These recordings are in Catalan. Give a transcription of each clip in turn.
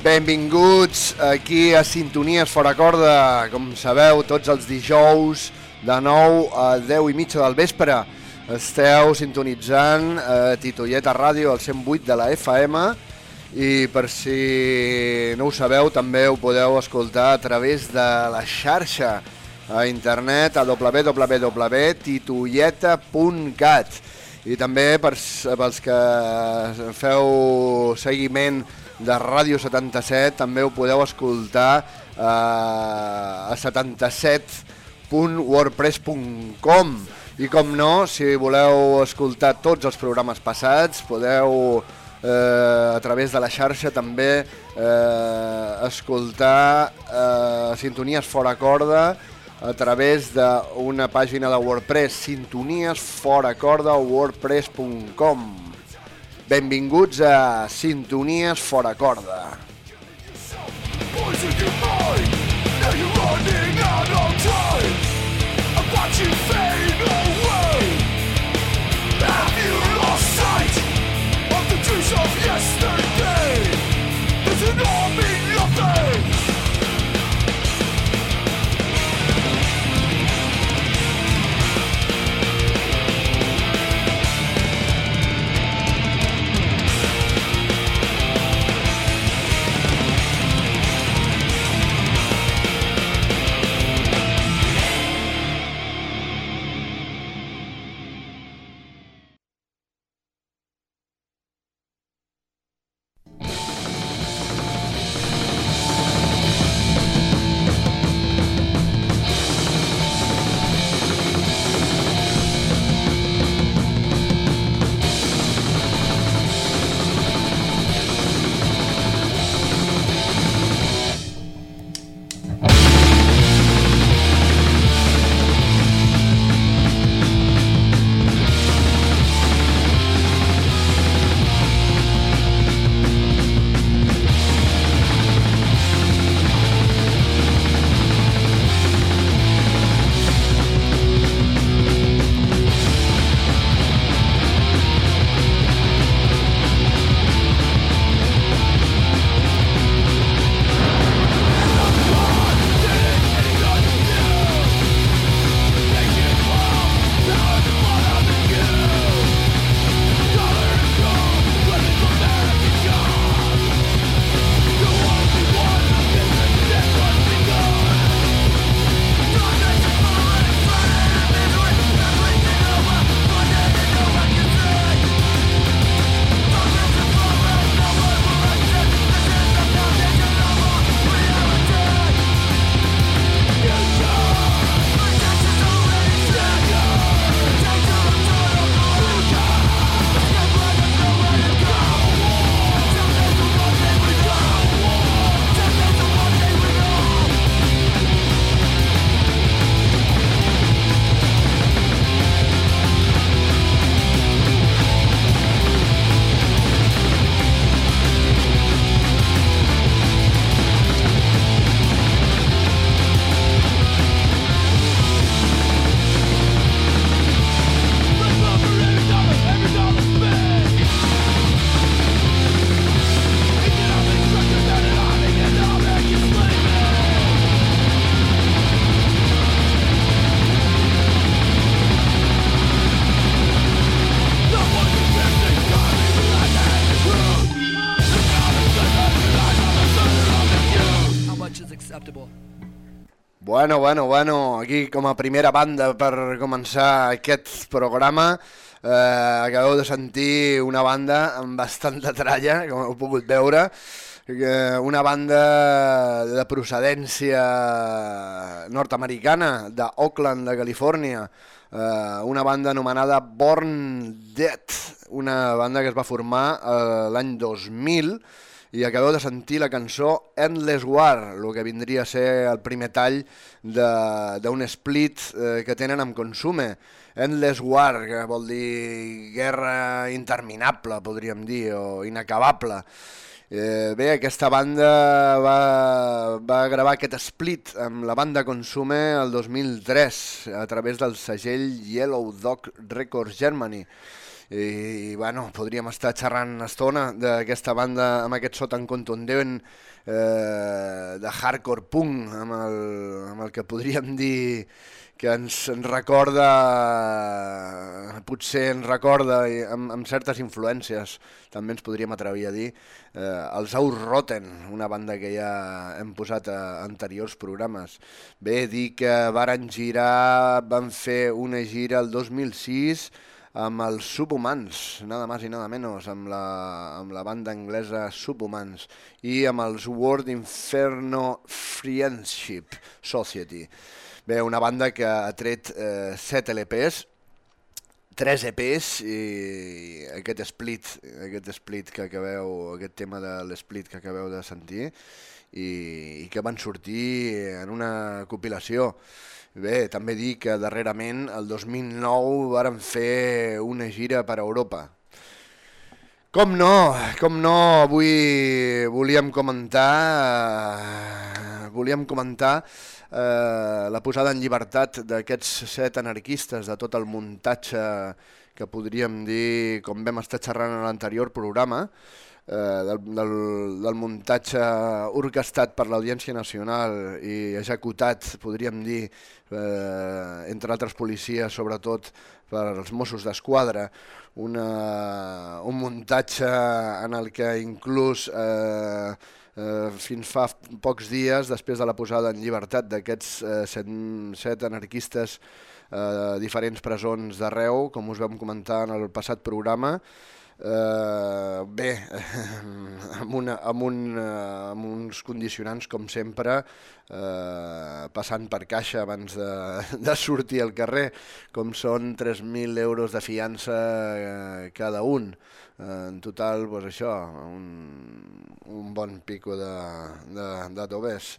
Benvinguts aquí a Sintonies Fora Corda, com sabeu, tots els dijous de 9 a 10 i mitja del vespre. Esteu sintonitzant a Titoieta Ràdio, al 108 de la FM, i per si no ho sabeu, també ho podeu escoltar a través de la xarxa a internet a www.titoieta.cat i també per, pels que feu seguiment de Ràdio 77 també ho podeu escoltar eh, a 77.wordpress.com i com no, si voleu escoltar tots els programes passats podeu eh, a través de la xarxa també eh, escoltar eh, sintonies fora corda a través d'una pàgina de WordPress, sintoniesforacorda.wordpress.com Benvinguts a Sintonies Fora Corda. Yesterday, does it all mean nothing? Com a primera banda per començar aquest programa. Eh, acabeu de sentir una banda amb bastanta tralla, com heu pogut veure, eh, una banda de procedència nord-americana, d'Oakland, de Califòrnia, eh, una banda anomenada Born Dead, una banda que es va formar eh, l'any 2000 i acabeu de sentir la cançó Endless War, el que vindria a ser el primer tall d'un split eh, que tenen amb Consume. Endless War, que vol dir guerra interminable, podríem dir, o inacabable. Eh, bé, aquesta banda va, va gravar aquest split amb la banda Consume el 2003 a través del segell Yellow Dog Records Germany i bueno, podríem estar xerrant una estona d'aquesta banda amb aquest so tan contundent eh, de hardcore punk, amb el, amb el que podríem dir que ens, ens recorda, potser ens recorda amb, amb certes influències, també ens podríem atrevir a dir, eh, els Aus Rotten, una banda que ja hem posat a anteriors programes. Bé, dir que varen girar, van fer una gira el 2006 amb els Subhumans, nada más i nada menos, amb la, amb la banda anglesa Subhumans i amb els World Inferno Friendship Society. Bé, una banda que ha tret eh, 7 LPs, 3 EPs i aquest split, aquest split que acabeu, aquest tema de l'split que acabeu de sentir i, i que van sortir en una compilació. Bé, també dir que darrerament, el 2009, varen fer una gira per a Europa. Com no, com no, avui volíem comentar, eh, volíem comentar eh, la posada en llibertat d'aquests set anarquistes, de tot el muntatge que podríem dir, com vam estar xerrant en l'anterior programa, eh, del, del, del muntatge orquestat per l'Audiència Nacional i executat, podríem dir, eh, entre altres policies, sobretot per als Mossos d'Esquadra, un muntatge en el que inclús eh, eh, fins fa pocs dies, després de la posada en llibertat d'aquests eh, set, set anarquistes eh, diferents presons d'arreu, com us vam comentar en el passat programa, Uh, bé, amb, una, amb, un, uh, amb uns condicionants com sempre, uh, passant per caixa abans de, de sortir al carrer, com són 3.000 euros de fiança uh, cada un. En total, pues això, un, un bon pico de, de, de tobers.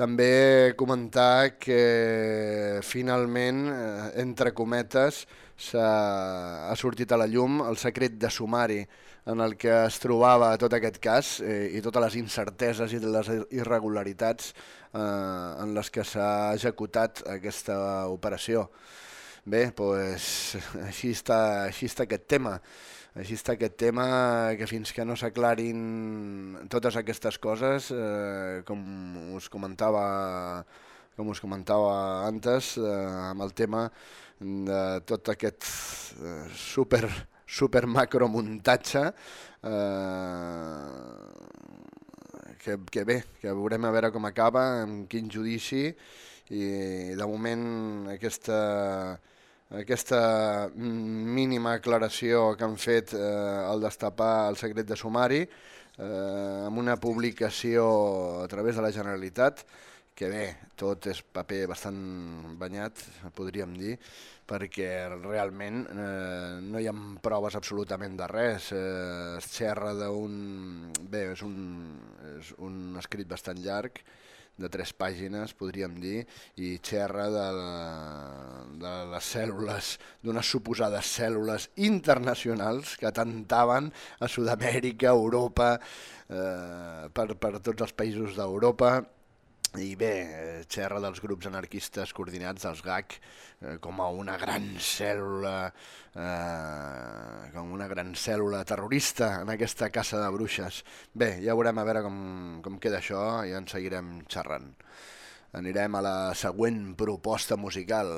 També comentar que finalment, entre cometes, ha sortit a la llum el secret de sumari en el que es trobava tot aquest cas eh, i totes les incerteses i les irregularitats eh, en les que s'ha executat aquesta operació. Bé, doncs, així, està, així està aquest tema. Així està aquest tema que fins que no s'aclarin totes aquestes coses, eh, com us comentava com us comentava antes, eh, amb el tema de tot aquest eh, super, super macro muntatge eh, que, que bé, que veurem a veure com acaba, amb quin judici i de moment aquesta, aquesta mínima aclaració que han fet eh, al destapar el secret de sumari eh, amb una publicació a través de la Generalitat que bé, tot és paper bastant banyat, podríem dir, perquè realment eh, no hi ha proves absolutament de res. Eh, es xerra d'un... Bé, és un, és un escrit bastant llarg, de tres pàgines, podríem dir, i xerra de, de les cèl·lules, d'unes suposades cèl·lules internacionals que atentaven a Sud-amèrica, Europa, eh, per, per tots els països d'Europa, i bé, eh, xerra dels grups anarquistes coordinats dels GAC eh, com a una gran cèl·lula eh, com una gran cèl·lula terrorista en aquesta caça de bruixes. Bé, ja veurem a veure com, com queda això i en seguirem xerrant. Anirem a la següent proposta musical.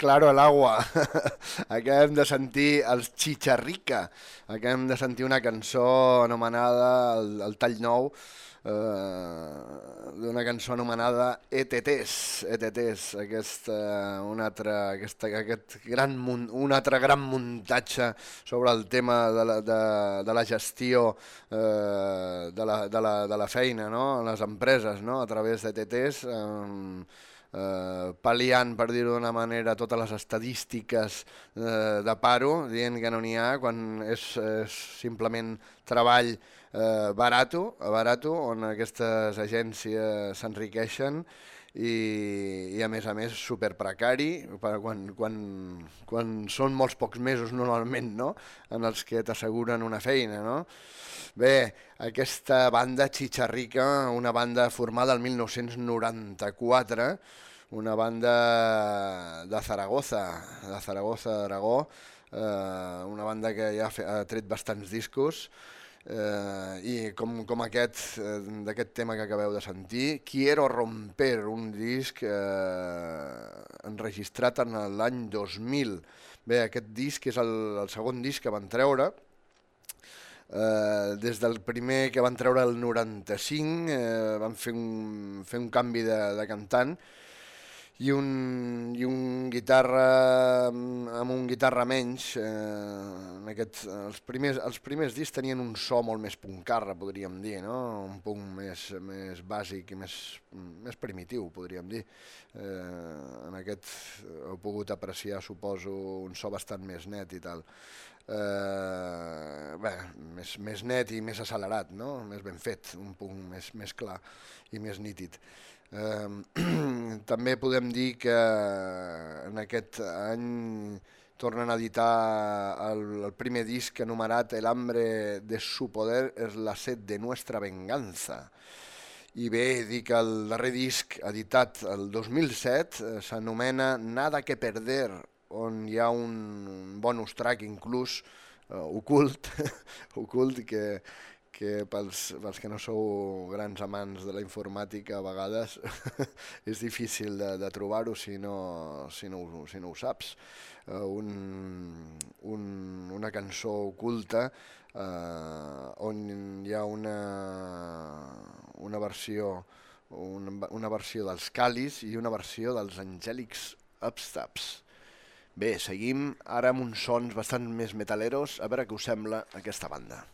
Claro el agua. Acabem de sentir els Chicharrica. Acabem de sentir una cançó anomenada El, el Tall Nou, eh, d'una cançó anomenada ETTs, ETTs, aquest, eh, un, altre, aquesta, aquest gran, un altre gran muntatge sobre el tema de la, de, de la gestió eh, de, la, de, la, de la feina no? en les empreses no? a través d'ETTs. Eh, eh, pal·liant, per dir-ho d'una manera, totes les estadístiques eh, de paro, dient que no n'hi ha, quan és, és simplement treball eh, barato, barato, on aquestes agències s'enriqueixen i, i a més a més superprecari per quan, quan, quan són molts pocs mesos normalment no? en els que t'asseguren una feina. No? Bé, aquesta banda Chicharrica, una banda formada el 1994, una banda de Zaragoza, de Zaragoza, d'Aragó, eh, una banda que ja ha, fe, ha tret bastants discos, eh, i com, com aquest, eh, d'aquest tema que acabeu de sentir, Quiero romper, un disc eh, enregistrat en l'any 2000. Bé, aquest disc és el, el segon disc que van treure, Eh, des del primer que van treure el 95 eh, van fer un, fer un canvi de, de cantant i un, i un guitarra amb un guitarra menys eh, en aquest, els, primers, els primers discs tenien un so molt més puncarra podríem dir, no? un punt més, més bàsic i més, més primitiu podríem dir eh, en aquest heu pogut apreciar suposo un so bastant més net i tal eh, bé, més, més net i més accelerat, no? més ben fet, un punt més, més clar i més nítid. Eh, també podem dir que en aquest any tornen a editar el, el primer disc anomenat El hambre de su poder es la sed de nuestra venganza. I bé, dir que el darrer disc editat el 2007 eh, s'anomena Nada que perder, on hi ha un bonus track inclús uh, ocult, ocult que, que pels, pels que no sou grans amants de la informàtica a vegades és difícil de, de trobar-ho si, no, si, no, si no ho saps. Uh, un, un, una cançó oculta uh, on hi ha una, una versió una, una versió dels Calis i una versió dels Angèlics Upstabs. Bé, seguim ara amb uns sons bastant més metaleros, a veure què us sembla aquesta banda.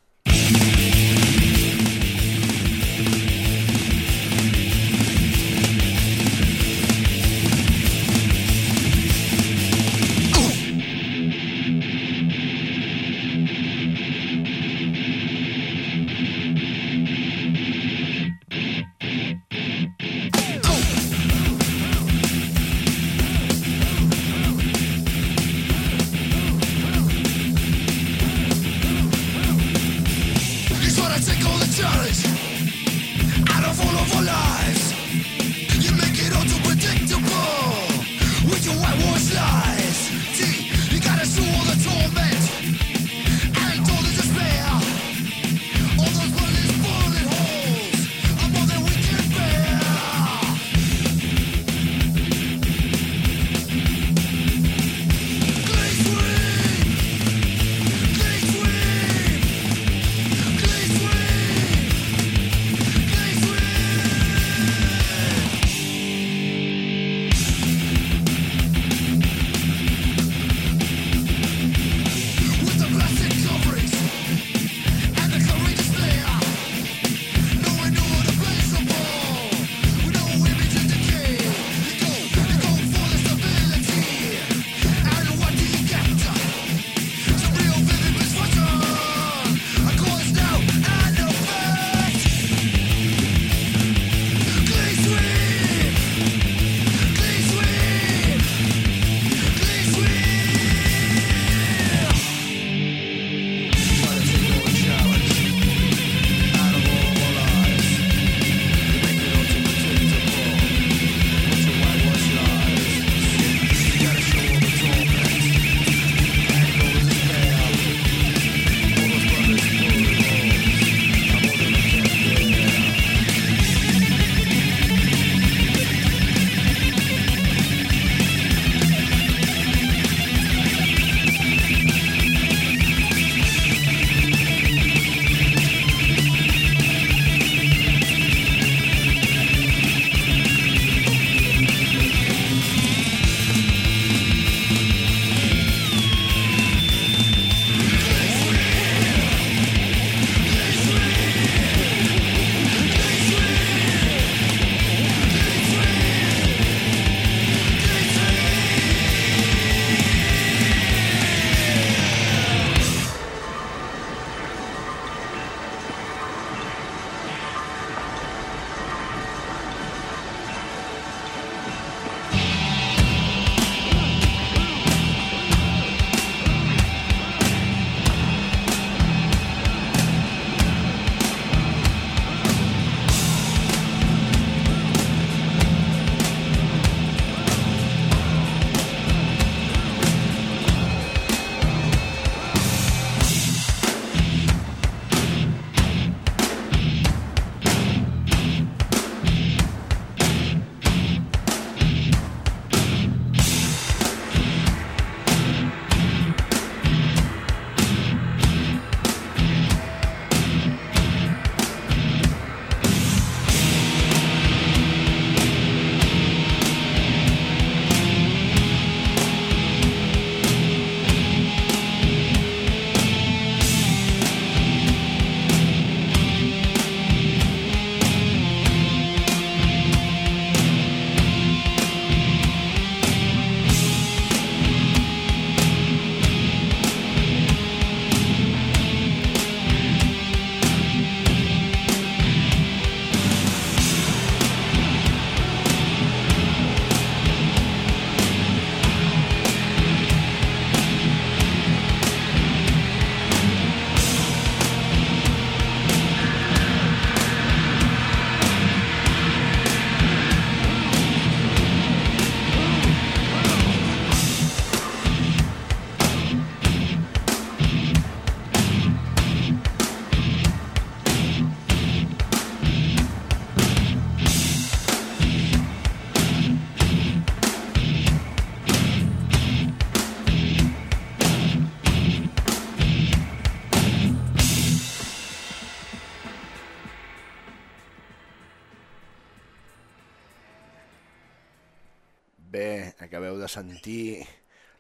Bé, acabeu de sentir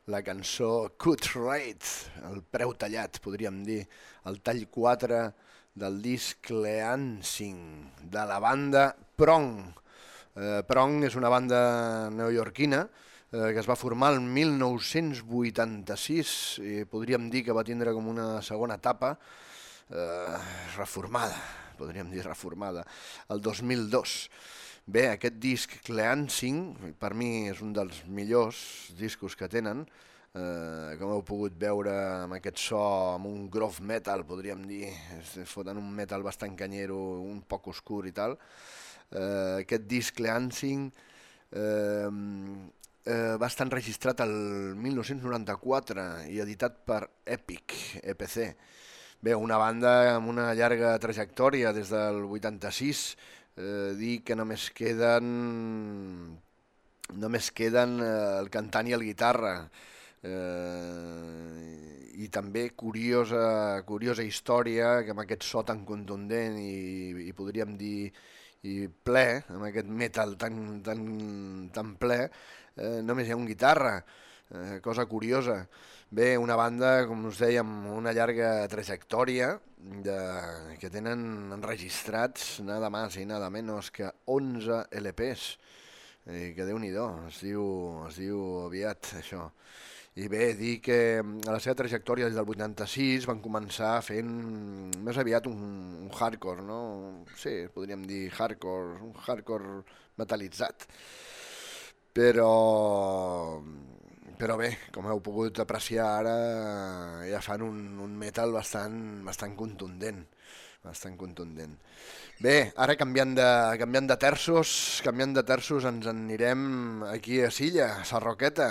la cançó Cut Rate, el preu tallat, podríem dir, el tall 4 del disc Leansing, de la banda Prong. Eh, Prong és una banda neoyorquina eh, que es va formar el 1986 i podríem dir que va tindre com una segona etapa eh, reformada, podríem dir reformada, el 2002. Bé, aquest disc Cleansing per mi és un dels millors discos que tenen, eh, com heu pogut veure amb aquest so, amb un groove metal, podríem dir, foten un metal bastant canyero, un poc oscur i tal. Eh, aquest disc Cleansing eh, eh, va estar enregistrat el 1994 i editat per Epic, EPC. Bé, una banda amb una llarga trajectòria des del 86, eh, dir que només queden només queden eh, el cantant i el guitarra eh, i també curiosa, curiosa història que amb aquest so tan contundent i, i podríem dir i ple, amb aquest metal tan, tan, tan ple, eh, només hi ha un guitarra, eh, cosa curiosa. Bé, una banda, com us dèiem, una llarga trajectòria de, que tenen enregistrats nada més i nada menys que 11 LPs. I que déu nhi es, diu, es diu aviat això. I bé, dir que a la seva trajectòria des del 86 van començar fent més aviat un, un hardcore, no? Sí, podríem dir hardcore, un hardcore metalitzat. Però però bé, com heu pogut apreciar ara, ja fan un, un metal bastant, bastant contundent. Bastant contundent. Bé, ara canviant de, canviant de terços, canviant de terços ens en anirem aquí a Silla, a Sarroqueta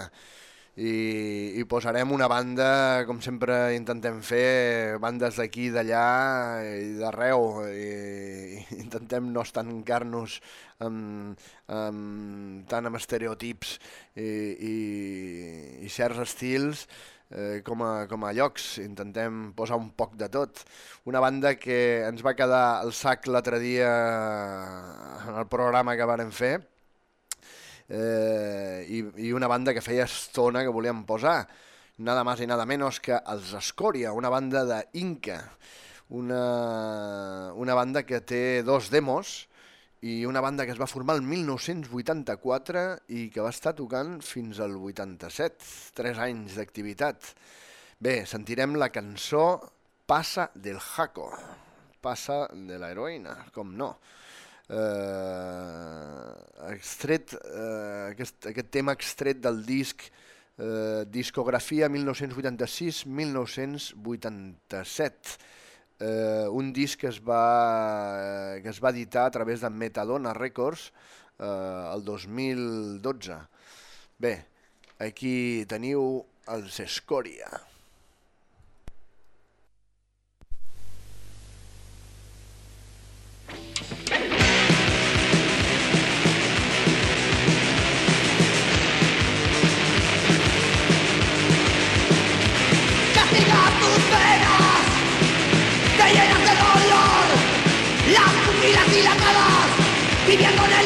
i, i posarem una banda, com sempre intentem fer, bandes d'aquí, d'allà i d'arreu, i, intentem no estancar-nos amb, amb, tant amb estereotips i, i, i certs estils eh, com, a, com a llocs, intentem posar un poc de tot. Una banda que ens va quedar al sac l'altre dia en el programa que varen fer, eh, i, i una banda que feia estona que volíem posar, nada más i nada menos que els Escòria, una banda de Inca, una, una banda que té dos demos i una banda que es va formar el 1984 i que va estar tocant fins al 87, tres anys d'activitat. Bé, sentirem la cançó Passa del Jaco, Passa de la heroïna, com no eh, extret, eh, aquest, aquest tema extret del disc eh, discografia 1986-1987 eh, un disc que es, va, que es va editar a través de Metadona Records eh, el 2012 bé, aquí teniu els Escòria viviendo en el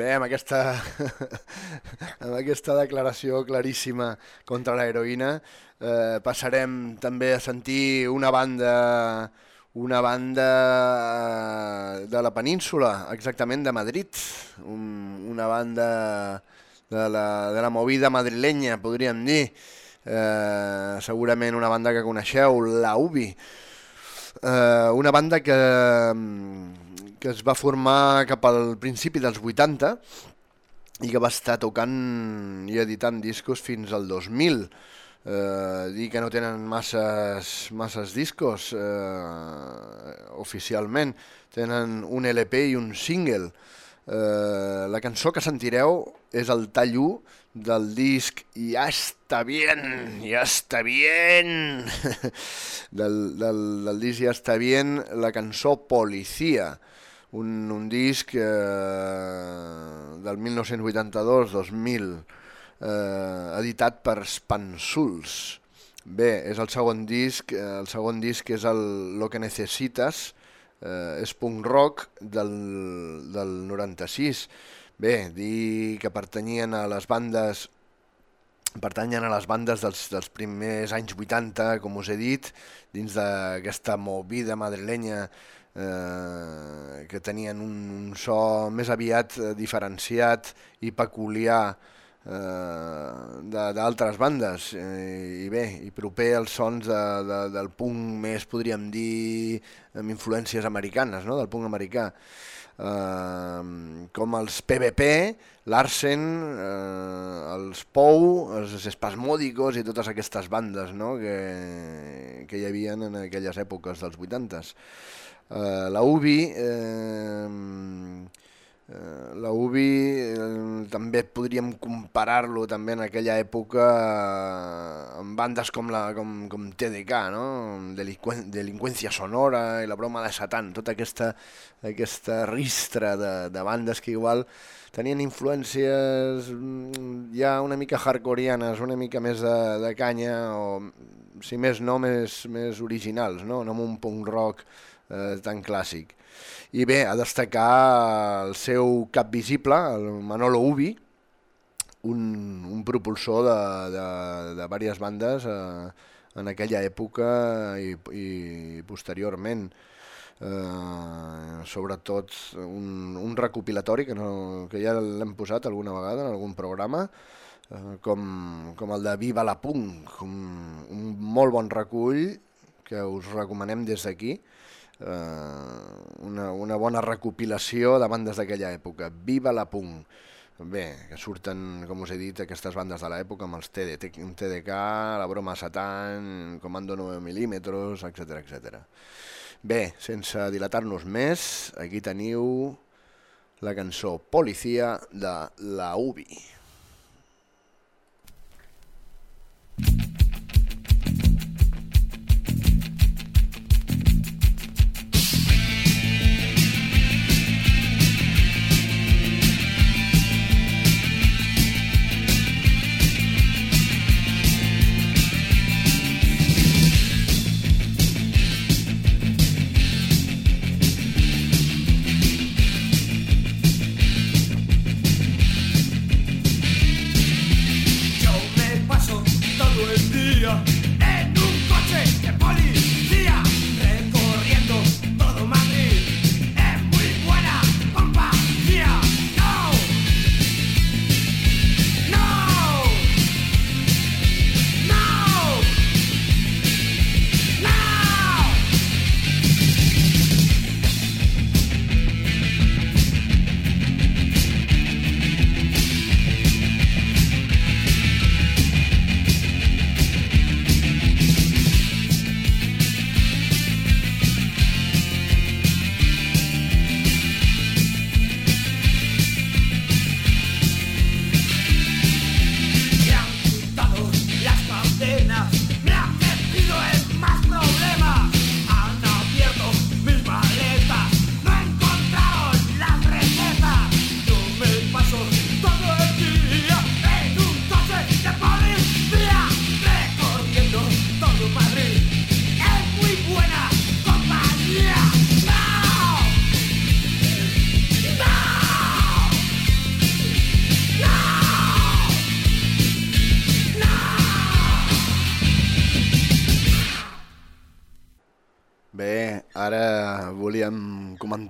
Bé, amb aquesta, amb aquesta declaració claríssima contra la heroïna eh, passarem també a sentir una banda una banda eh, de la península, exactament de Madrid, un, una banda de la, de la movida madrilenya, podríem dir, eh, segurament una banda que coneixeu, la Ubi, eh, una banda que, que es va formar cap al principi dels 80 i que va estar tocant i editant discos fins al 2000. Eh, dir que no tenen masses, masses discos eh, oficialment, tenen un LP i un single. Eh, la cançó que sentireu és el tall 1 del disc Ja està bien, ja està bien, del, del, del disc Ja està bien, la cançó Policia, un, un disc eh, del 1982-2000, eh, editat per Spansuls. Bé, és el segon disc, eh, el segon disc és el Lo que necesitas, eh, és punk rock del, del 96. Bé, dir que pertanyien a les bandes pertanyen a les bandes dels, dels primers anys 80, com us he dit, dins d'aquesta movida madrilenya eh, que tenien un, un so més aviat eh, diferenciat i peculiar eh, d'altres bandes eh, i bé, i proper als sons de, de, del punk més, podríem dir, amb influències americanes, no? del punk americà eh, com els PVP, l'Arsen, eh, els Pou, els Espasmòdicos i totes aquestes bandes no? que, que hi havia en aquelles èpoques dels 80s. Eh, la UBI eh, Eh, la UBI eh, també podríem comparar-lo també en aquella època eh, amb bandes com, la, com, com TDK, no? Delinqüència Sonora i la broma de Satan, tota aquesta, aquesta ristra de, de bandes que igual tenien influències mm, ja una mica hardcoreanes, una mica més de, de canya o si més no, més, més originals, no? no amb un punk rock eh, tan clàssic. I bé, a destacar el seu cap visible, el Manolo Ubi, un, un propulsor de, de, de diverses bandes eh, en aquella època i, i posteriorment. Eh, sobretot un, un recopilatori que, no, que ja l'hem posat alguna vegada en algun programa, eh, com, com el de Viva la Punk, un, un molt bon recull que us recomanem des d'aquí eh, una, una bona recopilació de bandes d'aquella època. Viva la punk! Bé, que surten, com us he dit, aquestes bandes de l'època amb els TD, TDK, la broma Satan, Comando 9 mm, etc etc. Bé, sense dilatar-nos més, aquí teniu la cançó Policia de la UBI.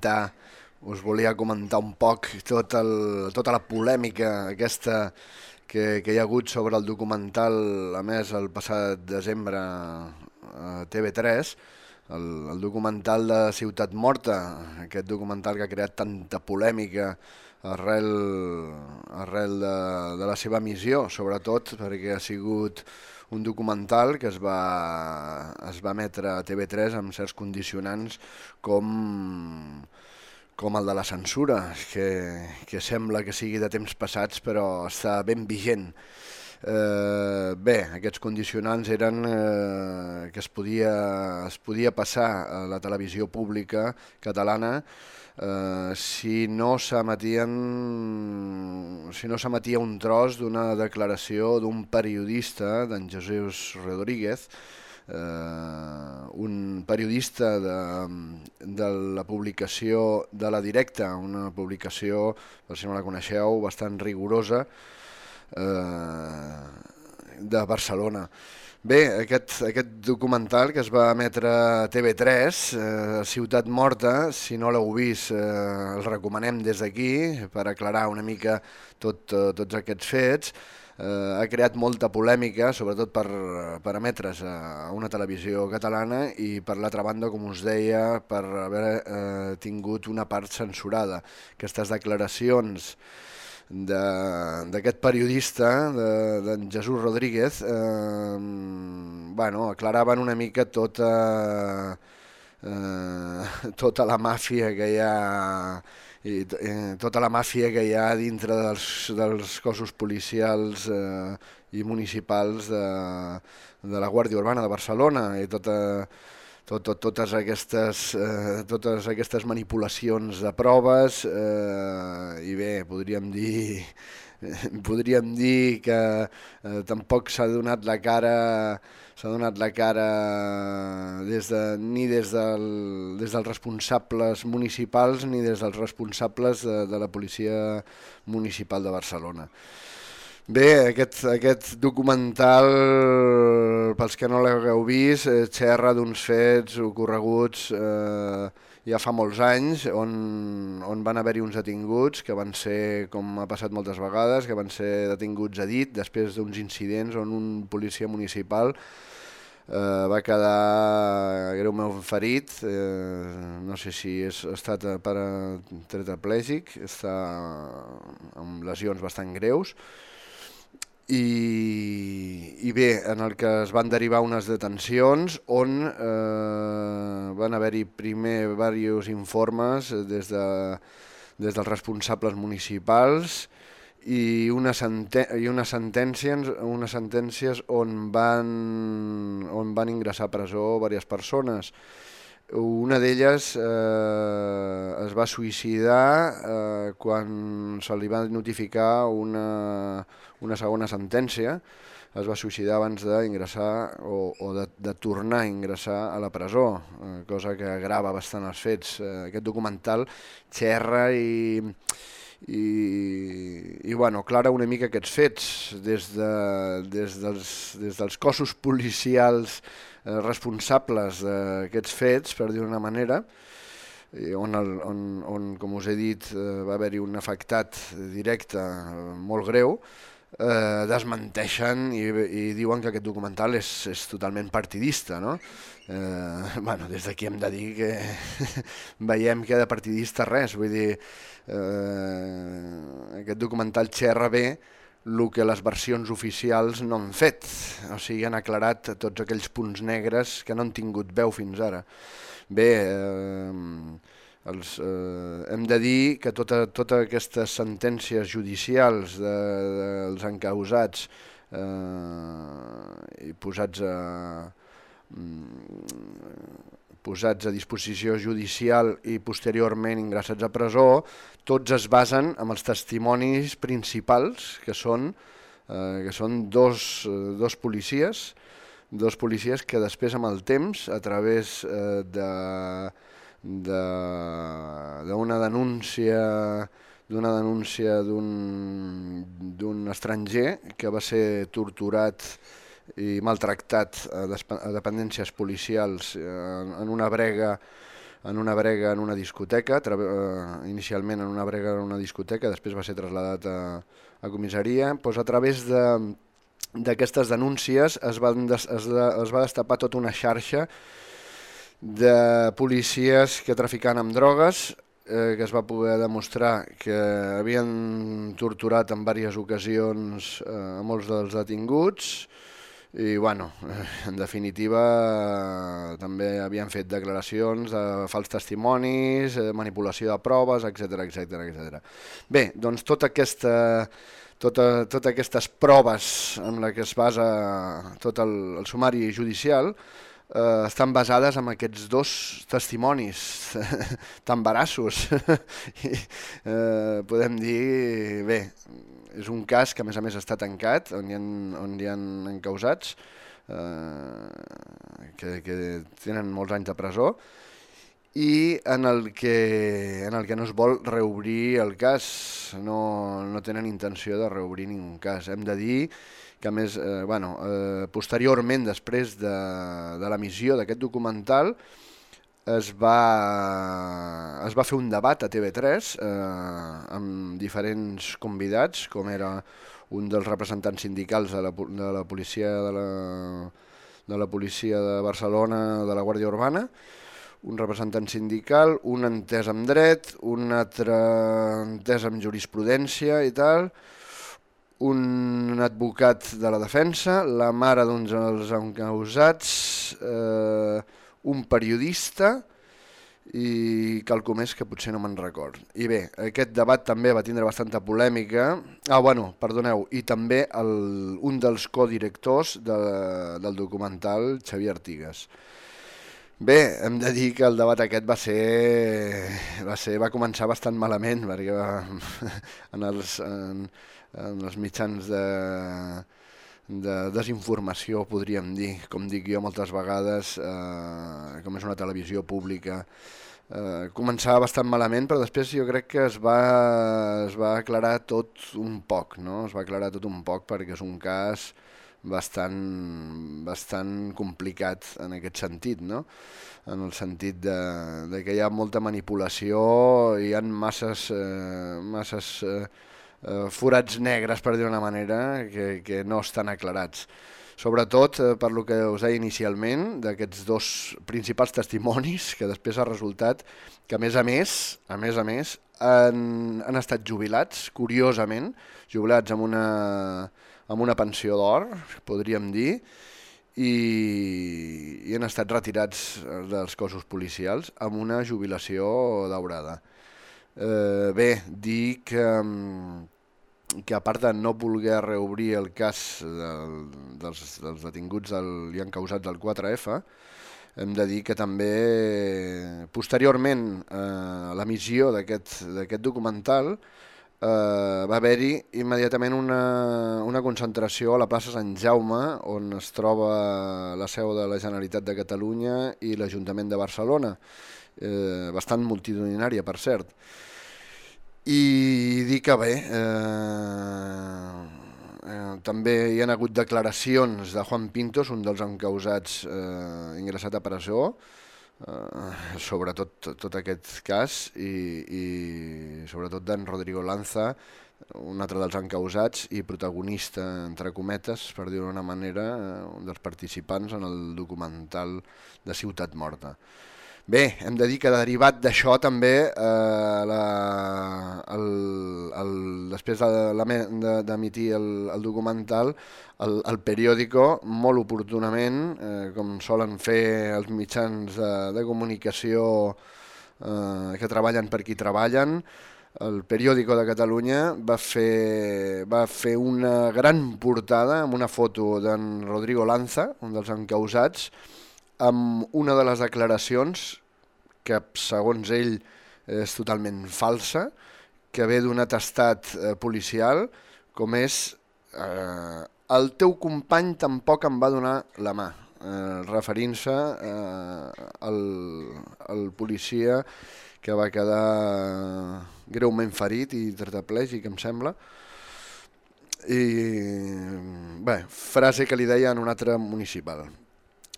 Comentar, us volia comentar un poc tot el, tota la polèmica aquesta que, que hi ha hagut sobre el documental, a més, el passat desembre a TV3, el, el documental de Ciutat Morta, aquest documental que ha creat tanta polèmica arrel, arrel de, de la seva missió, sobretot perquè ha sigut un documental que es va, es va emetre a TV3 amb certs condicionants com, com el de la censura, que, que sembla que sigui de temps passats però està ben vigent. Eh, bé, aquests condicionants eren eh, que es podia, es podia passar a la televisió pública catalana eh, si no s'emetien si no s'emetia un tros d'una declaració d'un periodista, d'en Jesús Rodríguez, eh, un periodista de, de la publicació de La Directa, una publicació, per si no la coneixeu, bastant rigorosa, eh, de Barcelona. Bé, aquest, aquest documental que es va emetre a TV3, eh, Ciutat Morta, si no l'heu vist, eh, el recomanem des d'aquí per aclarar una mica tot, eh, tots aquests fets. Eh, ha creat molta polèmica, sobretot per, per emetre's a una televisió catalana i per l'altra banda, com us deia, per haver eh, tingut una part censurada. Aquestes declaracions d'aquest periodista, d'en de, Jesús Rodríguez, eh, bueno, aclaraven una mica tota, eh, tota la màfia que hi ha i eh, tota la màfia que hi ha dintre dels, dels cossos policials eh, i municipals de, de la Guàrdia Urbana de Barcelona i tota, tot, tot, totes, aquestes, eh, totes aquestes manipulacions de proves eh, i bé, podríem dir podríem dir que eh, tampoc s'ha donat la cara s'ha donat la cara des de, ni des, del, des dels responsables municipals ni des dels responsables de, de la policia municipal de Barcelona. Bé, aquest, aquest documental, pels que no l'hagueu vist, eh, xerra d'uns fets ocorreguts eh, ja fa molts anys, on, on van haver-hi uns detinguts que van ser, com ha passat moltes vegades, que van ser detinguts a dit després d'uns incidents on un policia municipal eh, va quedar greument ferit, eh, no sé si és, estat tetraplègic, està amb lesions bastant greus, i, i bé, en el que es van derivar unes detencions on eh, van haver-hi primer diversos informes des, de, des dels responsables municipals i una, i una sentències, unes sentències on van, on van ingressar a presó diverses persones. Una d'elles eh, es va suïcidar eh, quan se li va notificar una, una segona sentència, es va suïcidar abans d'ingressar o, o de, de tornar a ingressar a la presó, eh, cosa que agrava bastant els fets. Eh, aquest documental xerra i, i, i bueno, clara una mica aquests fets des, de, des, dels, des dels cossos policials responsables d'aquests fets, per dir una manera, on, el, on, on, com us he dit, eh, va haver-hi un afectat directe eh, molt greu, eh, desmenteixen i, i diuen que aquest documental és, és totalment partidista, no? Eh, bueno, des d'aquí hem de dir que veiem que de partidista res, vull dir, eh, aquest documental xerra bé el que les versions oficials no han fet, o sigui, han aclarat tots aquells punts negres que no han tingut veu fins ara. Bé, eh, els, eh, hem de dir que tota, totes aquestes sentències judicials de, dels encausats eh, i posats a, mm, posats a disposició judicial i posteriorment ingressats a presó, tots es basen en els testimonis principals, que són, eh, que són dos, eh, dos policies, dos policies que després amb el temps, a través eh, de d'una de, denúncia d'una denúncia d'un estranger que va ser torturat i maltractat a, a dependències policials en, en una brega en una brega en una discoteca, uh, inicialment en una brega en una discoteca, després va ser traslladat a, a comissaria, doncs a través de d'aquestes denúncies es, van des, es, de, es va destapar tota una xarxa de policies que traficaven amb drogues, eh, que es va poder demostrar que havien torturat en diverses ocasions eh, molts dels detinguts i bueno, en definitiva eh, també havien fet declaracions de fals testimonis, eh, manipulació de proves, etc etc etc. Bé, doncs tota aquesta tota, totes aquestes proves en les que es basa tot el, el sumari judicial eh, estan basades en aquests dos testimonis tan barassos. I, eh, podem dir, bé, és un cas que a més a més està tancat, on hi ha, on hi ha encausats, eh, que, que tenen molts anys de presó, i en el, que, en el que no es vol reobrir el cas, no, no tenen intenció de reobrir ningú cas. Hem de dir que a més, eh, bueno, eh, posteriorment, després de, de l'emissió d'aquest documental, es va, es va fer un debat a TV3 eh, amb diferents convidats, com era un dels representants sindicals de la, de la policia de la, de la policia de Barcelona, de la Guàrdia Urbana, un representant sindical, un entès amb dret, un altre entès amb jurisprudència i tal, un advocat de la defensa, la mare d'un dels encausats, eh, un periodista i quelcom més que potser no me'n record. I bé, aquest debat també va tindre bastanta polèmica. Ah, bueno, perdoneu, i també el, un dels codirectors de, del documental, Xavier Artigas. Bé, hem de dir que el debat aquest va ser, va, ser, va començar bastant malament, perquè va, en, els, en, en els mitjans de, de desinformació, podríem dir, com dic jo moltes vegades, eh, com és una televisió pública, eh, començava bastant malament, però després jo crec que es va, es va aclarar tot un poc, no? es va aclarar tot un poc perquè és un cas bastant, bastant complicat en aquest sentit, no? en el sentit de, de que hi ha molta manipulació, hi ha masses, eh, masses eh, eh, forats negres, per dir una manera, que, que no estan aclarats. Sobretot eh, per lo que us deia inicialment, d'aquests dos principals testimonis, que després ha resultat que a més a més, a més a més, han, han estat jubilats, curiosament, jubilats amb una, amb una pensió d'or, podríem dir, i, i han estat retirats dels cossos policials amb una jubilació daurada. Eh, bé, dir que, que a part de no voler reobrir el cas del, dels, dels detinguts del, i encausats del 4F, hem de dir que també posteriorment eh, a l'emissió d'aquest documental eh, va haver-hi immediatament una, una concentració a la plaça Sant Jaume, on es troba la seu de la Generalitat de Catalunya i l'Ajuntament de Barcelona, eh, bastant multitudinària, per cert. I dir que bé, eh, eh, també hi han hagut declaracions de Juan Pintos, un dels encausats eh, ingressat a presó, eh, sobre tot, tot aquest cas i, i sobretot d'en Rodrigo Lanza, un altre dels encausats i protagonista, entre cometes, per dir-ho d'una manera, eh, un dels participants en el documental de Ciutat Morta. Bé, hem de dir que derivat d'això també, eh, la, el, el, després d'emitir de, el, el documental, el, el periòdico, molt oportunament, eh, com solen fer els mitjans de, de comunicació eh, que treballen per qui treballen, el periòdico de Catalunya va fer, va fer una gran portada amb una foto d'en Rodrigo Lanza, un dels encausats, amb una de les declaracions que segons ell és totalment falsa, que ve d'un atestat eh, policial, com és eh, el teu company tampoc em va donar la mà, eh, referint-se eh, al, al policia que va quedar greument ferit i tetraplègic, em sembla, i bé, frase que li deia en un altre municipal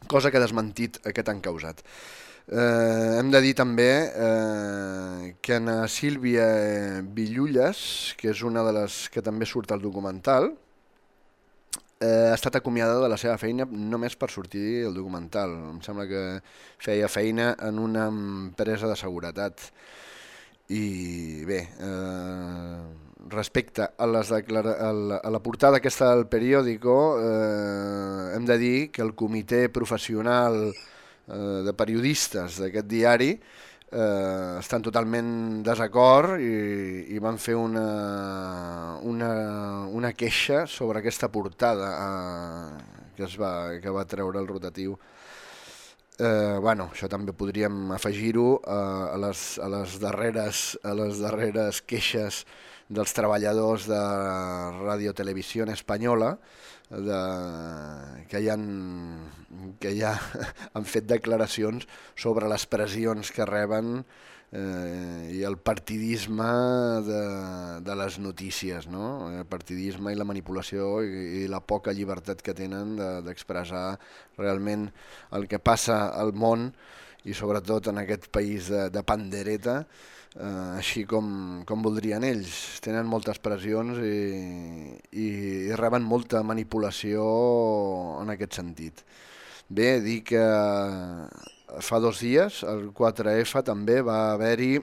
cosa que ha desmentit aquest encausat. Eh, hem de dir també eh, que en Sílvia Villulles, que és una de les que també surt al documental, eh, ha estat acomiadada de la seva feina només per sortir el documental. Em sembla que feia feina en una empresa de seguretat. I bé, eh, respecte a, les a, la, a la portada aquesta del periòdico, eh, hem de dir que el comitè professional eh, de periodistes d'aquest diari eh, estan totalment desacord i, i van fer una, una, una queixa sobre aquesta portada eh, que, es va, que va treure el rotatiu. Eh, bueno, això també podríem afegir-ho eh, a, les, a, les darreres, a les darreres queixes dels treballadors de Radio Televisió Espanyola, de, que, hi han, que ja han fet declaracions sobre les pressions que reben eh, i el partidisme de, de les notícies, no? el partidisme i la manipulació i, i la poca llibertat que tenen d'expressar de, realment el que passa al món i sobretot en aquest país de, de pandereta, eh, així com, com voldrien ells. Tenen moltes pressions i, i, i reben molta manipulació en aquest sentit. Bé, dir que fa dos dies, el 4F, també va haver-hi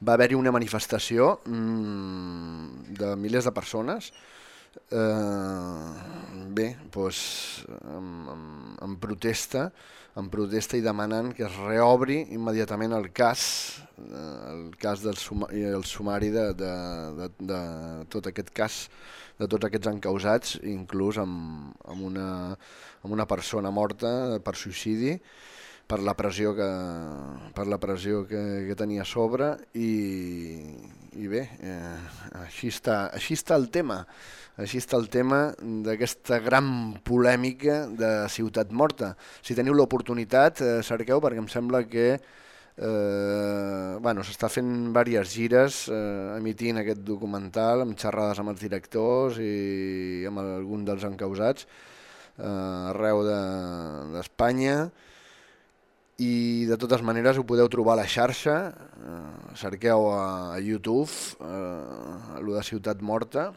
va haver-hi una manifestació mmm, de milers de persones eh, bé, doncs, en, en, en protesta en protesta i demanant que es reobri immediatament el cas, eh, el cas del sumari, el sumari de, de, de, de tot aquest cas, de tots aquests encausats, inclús amb, amb, una, amb una persona morta per suïcidi, per la pressió que, per la pressió que, que tenia a sobre i, i bé, eh, així, està, així està el tema. Així està el tema d'aquesta gran polèmica de Ciutat Morta. Si teniu l'oportunitat, eh, cerqueu, perquè em sembla que eh, bueno, s'està fent diverses gires eh, emitint aquest documental amb xerrades amb els directors i amb algun dels encausats eh, arreu d'Espanya de, i de totes maneres ho podeu trobar a la xarxa, eh, cerqueu a, YouTube, eh, el de Ciutat Morta,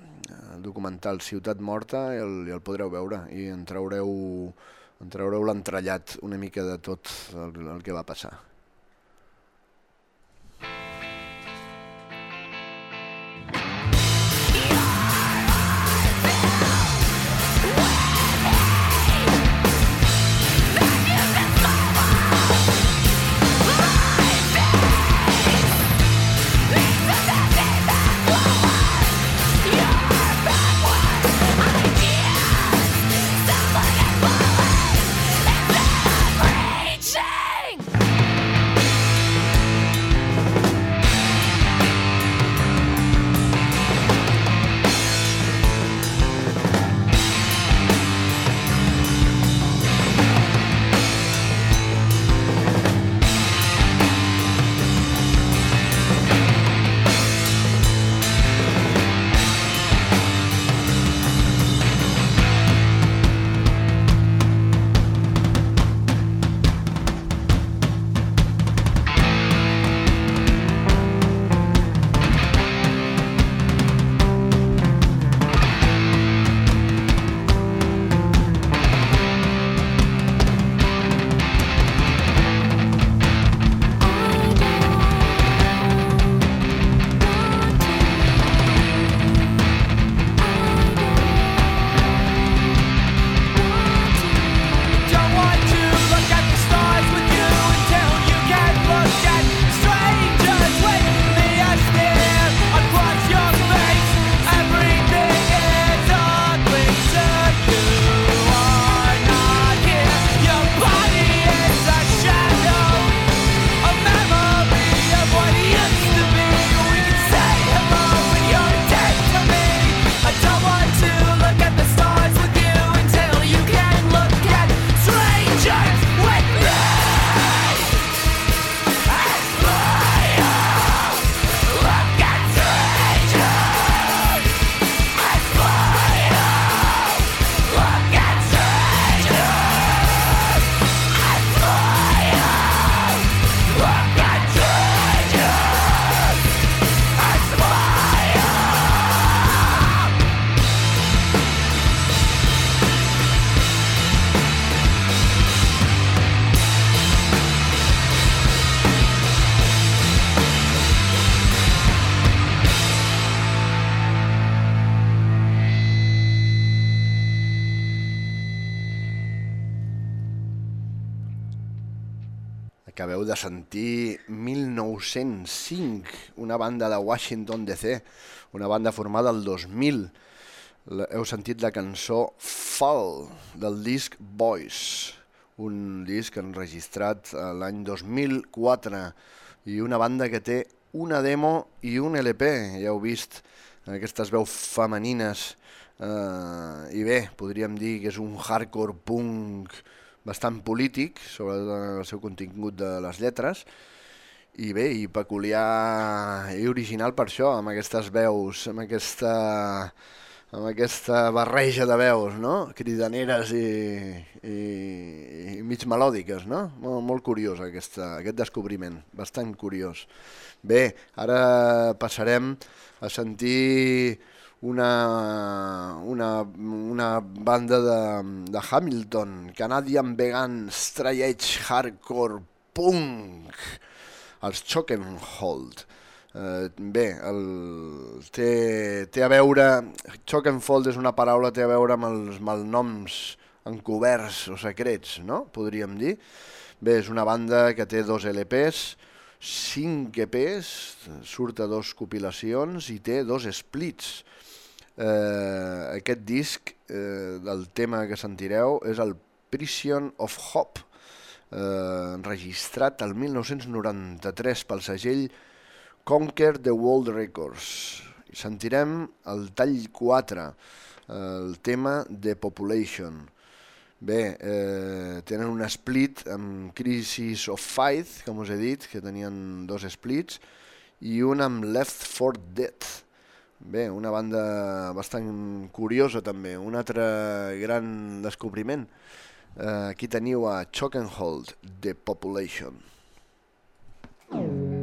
el documental Ciutat Morta i el, i el podreu veure i en traureu, en traureu l'entrellat una mica de tot el, el que va passar. De sentir 1905, una banda de Washington DC, una banda formada el 2000. Heu sentit la cançó Fall del disc Boys, un disc enregistrat l'any 2004 i una banda que té una demo i un LP, ja heu vist aquestes veus femenines eh, i bé, podríem dir que és un hardcore punk bastant polític sobre el seu contingut de les lletres i bé, i peculiar i original per això, amb aquestes veus, amb aquesta, amb aquesta barreja de veus, no? cridaneres i, i, i mig melòdiques, no? Molt, molt curiós aquesta, aquest descobriment, bastant curiós. Bé, ara passarem a sentir una, una, una banda de, de Hamilton, Canadian Vegan Stray Edge Hardcore Punk, els Chokenhold. Uh, bé, el, té, té a veure, Chokenfold és una paraula, té a veure amb els malnoms encoberts o secrets, no? Podríem dir. Bé, és una banda que té dos LPs, 5 EPs, surt a dos compilacions i té dos splits eh, aquest disc eh, del tema que sentireu és el Prison of Hope, eh, enregistrat el 1993 pel segell Conquer the World Records. Sentirem el tall 4, eh, el tema The Population. Bé, eh, tenen un split amb Crisis of Faith, com us he dit, que tenien dos splits, i un amb Left for Dead, Bé, una banda bastant curiosa també, un altre gran descobriment. Uh, aquí teniu a Choke and Hold, The Population. There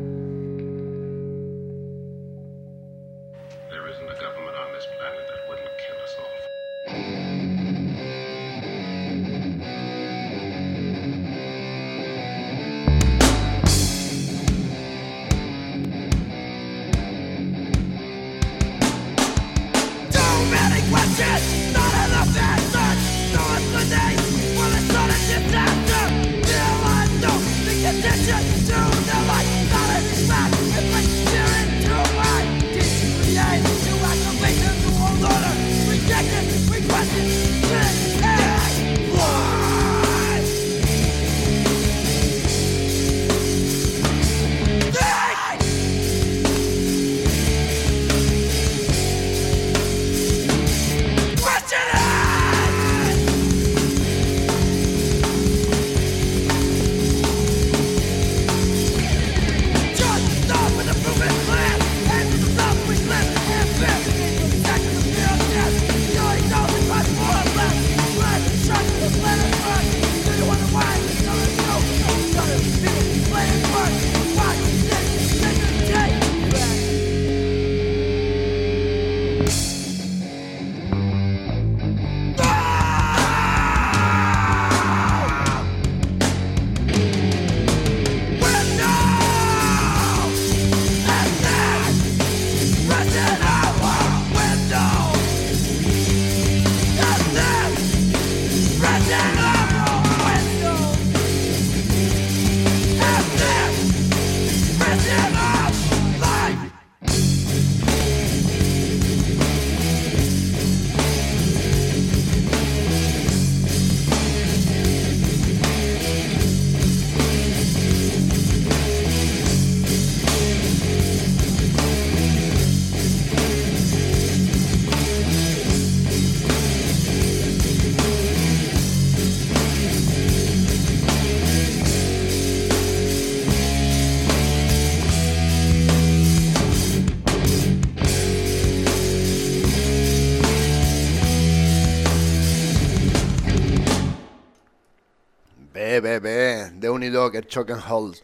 Choke and Hold.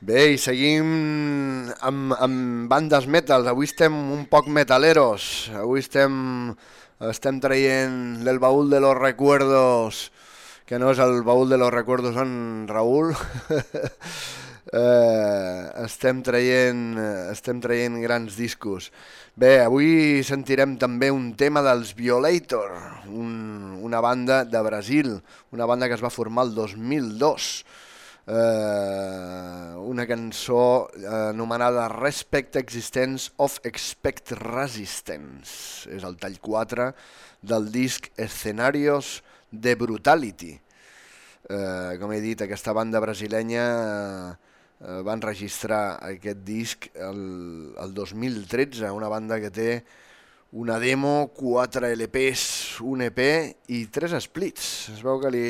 Bé, i seguim amb, amb bandes metals. Avui estem un poc metaleros. Avui estem, estem traient del baúl de los recuerdos, que no és el baúl de los recuerdos en Raúl. eh, estem traient, estem traient grans discos. Bé, avui sentirem també un tema dels Violator, un, una banda de Brasil, una banda que es va formar el 2002 eh, una cançó eh, anomenada Respect Existence of Expect Resistance. És el tall 4 del disc Escenarios de Brutality. Eh, com he dit, aquesta banda brasilenya eh, va enregistrar aquest disc el, el 2013, una banda que té una demo, 4 LPs, un EP i 3 splits. Es veu que li,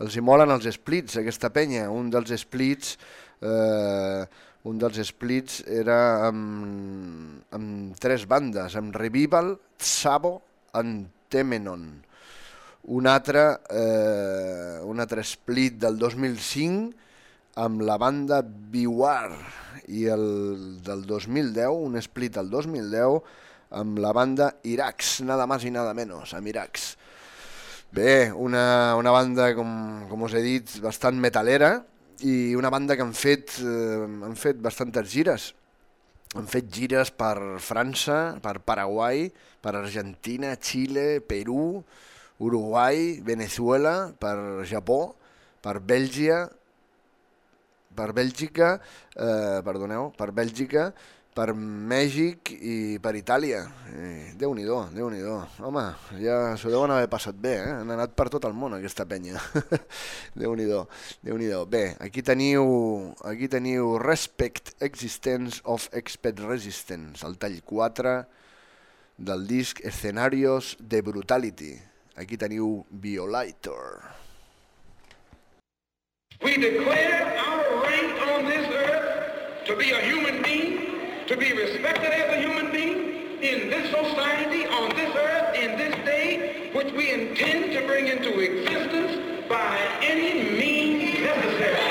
els hi molen els splits, aquesta penya. Un dels splits, eh, un dels splits era amb, amb tres bandes, amb Revival, Tsavo i Temenon. Un altre, eh, un altre split del 2005 amb la banda Biwar i el del 2010, un split del 2010 amb la banda Irax, nada más i nada menos, amb Irax. Bé, una, una banda, com, com us he dit, bastant metalera i una banda que han fet, eh, han fet bastantes gires. Han fet gires per França, per Paraguai, per Argentina, Xile, Perú, Uruguai, Venezuela, per Japó, per Bèlgia, per Bèlgica, eh, perdoneu, per Bèlgica, per Mèxic i per Itàlia. Eh, Déu-n'hi-do, déu nhi Home, ja s'ho deuen haver passat bé, eh? Han anat per tot el món aquesta penya. Déu-n'hi-do, déu nhi Bé, aquí teniu, aquí teniu Respect Existence of Expert Resistance, el tall 4 del disc Escenarios de Brutality. Aquí teniu Violator. We declare our to be a human being to be respected as a human being in this society, on this earth, in this day, which we intend to bring into existence by any means necessary.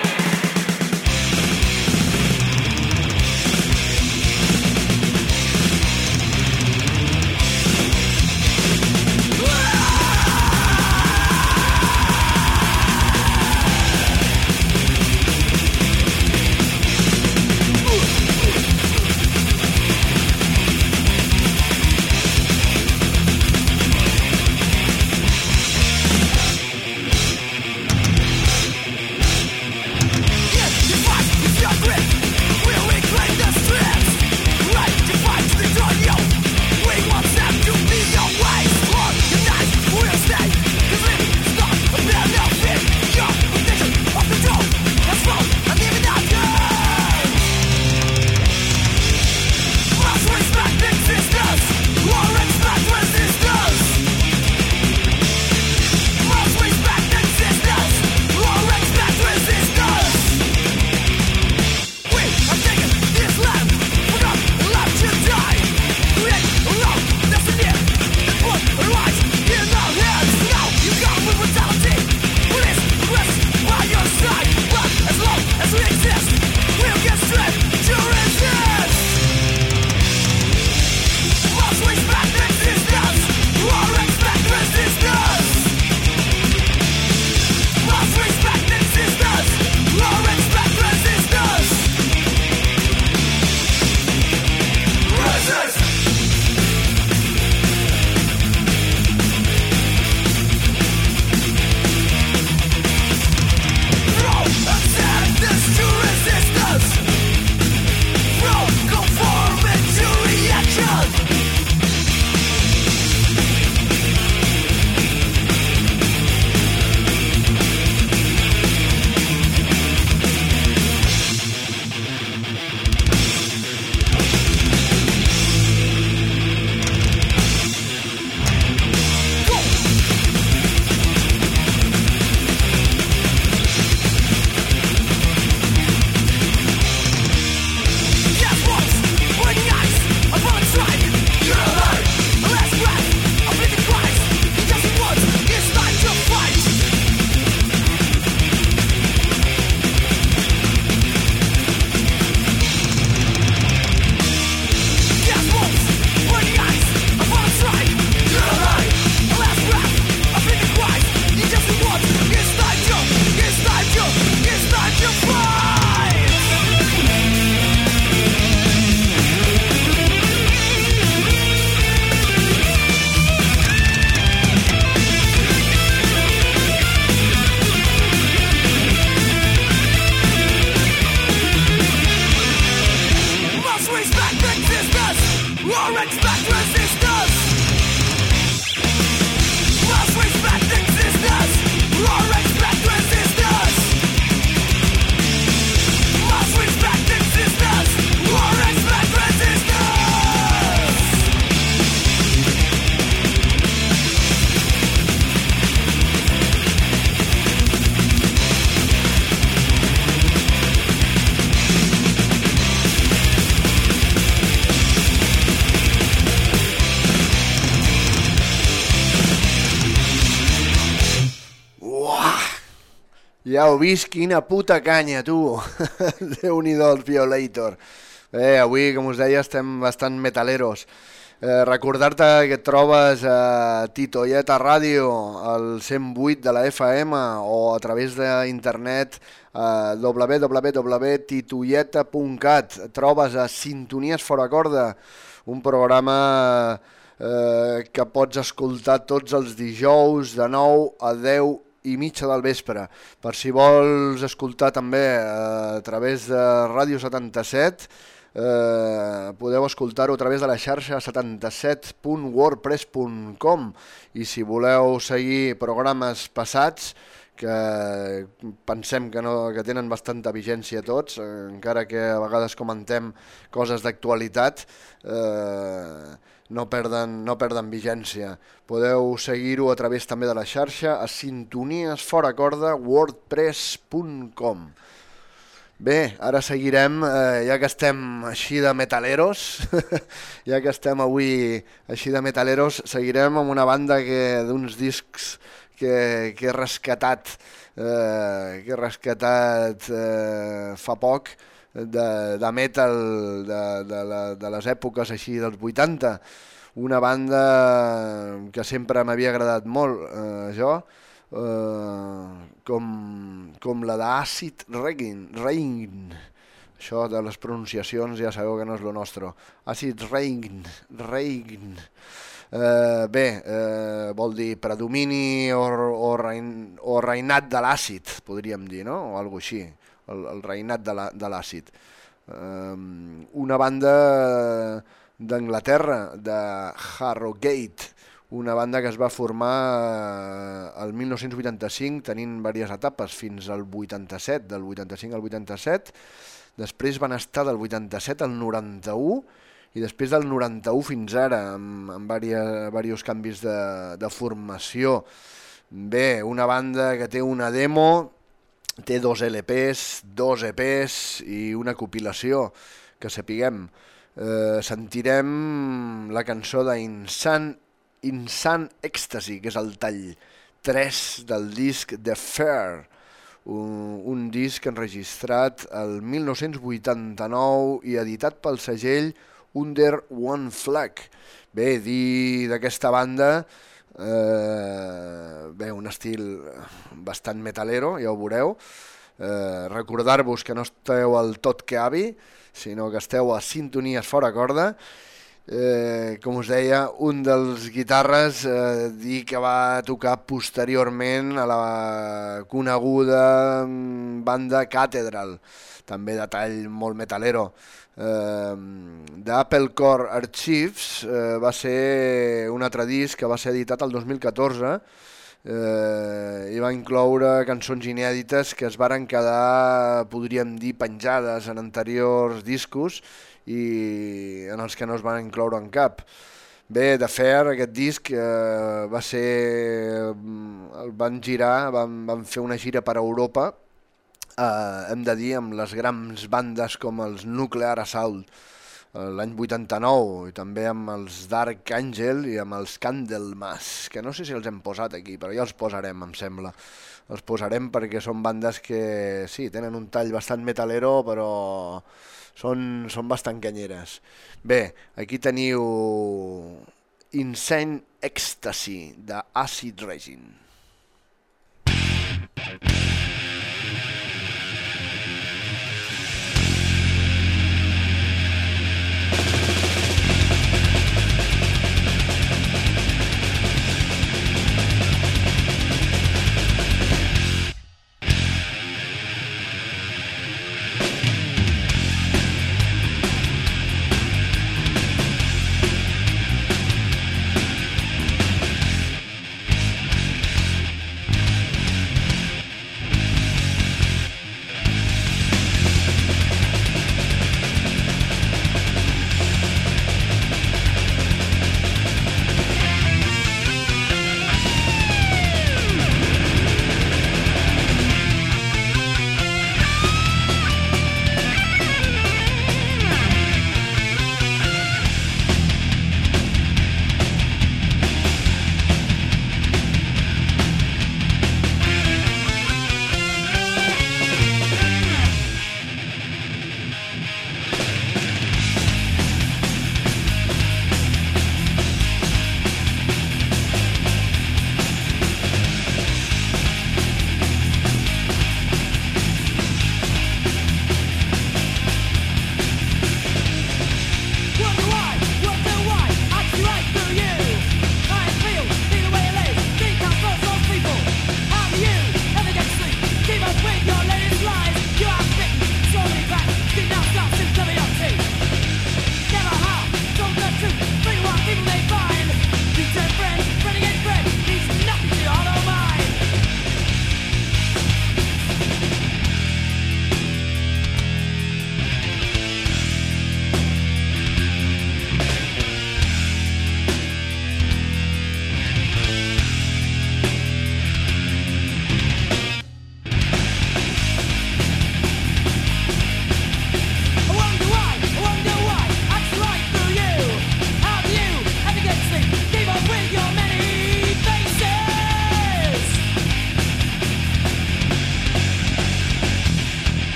Ja ho vist, quina puta canya, tu. Déu-n'hi-do, el Violator. Bé, avui, com us deia, estem bastant metaleros. Eh, Recordar-te que et trobes a Titoieta Ràdio, al 108 de la FM, o a través d'internet a www.titoieta.cat. Et trobes a Sintonies Fora Corda, un programa eh, que pots escoltar tots els dijous de 9 a 10 i mitja del vespre. Per si vols escoltar també eh, a través de Ràdio 77, eh, podeu escoltar-ho a través de la xarxa 77.wordpress.com i si voleu seguir programes passats que pensem que, no, que tenen bastanta vigència tots, eh, encara que a vegades comentem coses d'actualitat, eh, no perden, no perden vigència. Podeu seguir-ho a través també de la xarxa a sintonies fora corda wordpress.com Bé, ara seguirem, eh, ja que estem així de metaleros, ja que estem avui així de metaleros, seguirem amb una banda que d'uns discs que, que he rescatat, eh, que he rescatat eh, fa poc, de, de metal de, de, la, de les èpoques així dels 80, una banda que sempre m'havia agradat molt, eh, jo, eh, com, com la d'Acid Rain, Rain, això de les pronunciacions ja sabeu que no és lo nostre. Acid Rain, Rain. Eh, bé, eh, vol dir predomini o, o, rein, o reinat de l'àcid, podríem dir, no? O alguna així el, el reinat de l'àcid. Um, una banda d'Anglaterra, de Harrogate, una banda que es va formar el 1985 tenint diverses etapes fins al 87, del 85 al 87, després van estar del 87 al 91 i després del 91 fins ara amb, amb diversos canvis de, de formació. Bé, una banda que té una demo té dos LPs, dos EPs i una compilació, que sapiguem. Eh, sentirem la cançó d'Insan Insan Ecstasy, que és el tall 3 del disc The Fair, un, un disc enregistrat el 1989 i editat pel segell Under One Flag. Bé, dir d'aquesta banda eh, bé, un estil bastant metalero, ja ho veureu. Eh, Recordar-vos que no esteu al tot que avi, sinó que esteu a sintonies fora corda. Eh, com us deia, un dels guitarres eh, dir que va tocar posteriorment a la coneguda mm, banda Cathedral, també de tall molt metalero d'Apple Core Archives eh, va ser un altre disc que va ser editat el 2014 eh, i va incloure cançons inèdites que es varen quedar, podríem dir, penjades en anteriors discos i en els que no es van incloure en cap. Bé, de Fair, aquest disc eh, va ser... el van girar, van, van fer una gira per Europa eh, hem de dir, amb les grans bandes com els Nuclear Assault eh, l'any 89 i també amb els Dark Angel i amb els Candlemas, que no sé si els hem posat aquí, però ja els posarem, em sembla. Els posarem perquè són bandes que, sí, tenen un tall bastant metalero, però són, són bastant canyeres. Bé, aquí teniu Insane Ecstasy de Acid Resin. Thank you.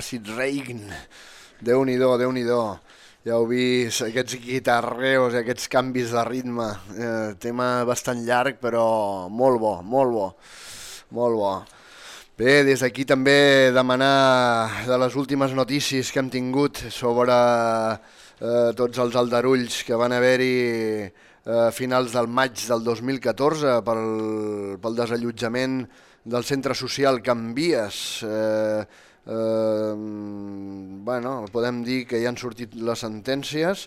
Acid Rain, Déu-n'hi-do, déu nhi ja heu vist aquests guitarreos, aquests canvis de ritme, eh, tema bastant llarg però molt bo, molt bo, molt bo. Bé, des d'aquí també demanar de les últimes notícies que hem tingut sobre eh, tots els aldarulls que van haver-hi a eh, finals del maig del 2014 pel, pel desallotjament del centre social Canvies, eh, eh, bueno, podem dir que ja han sortit les sentències,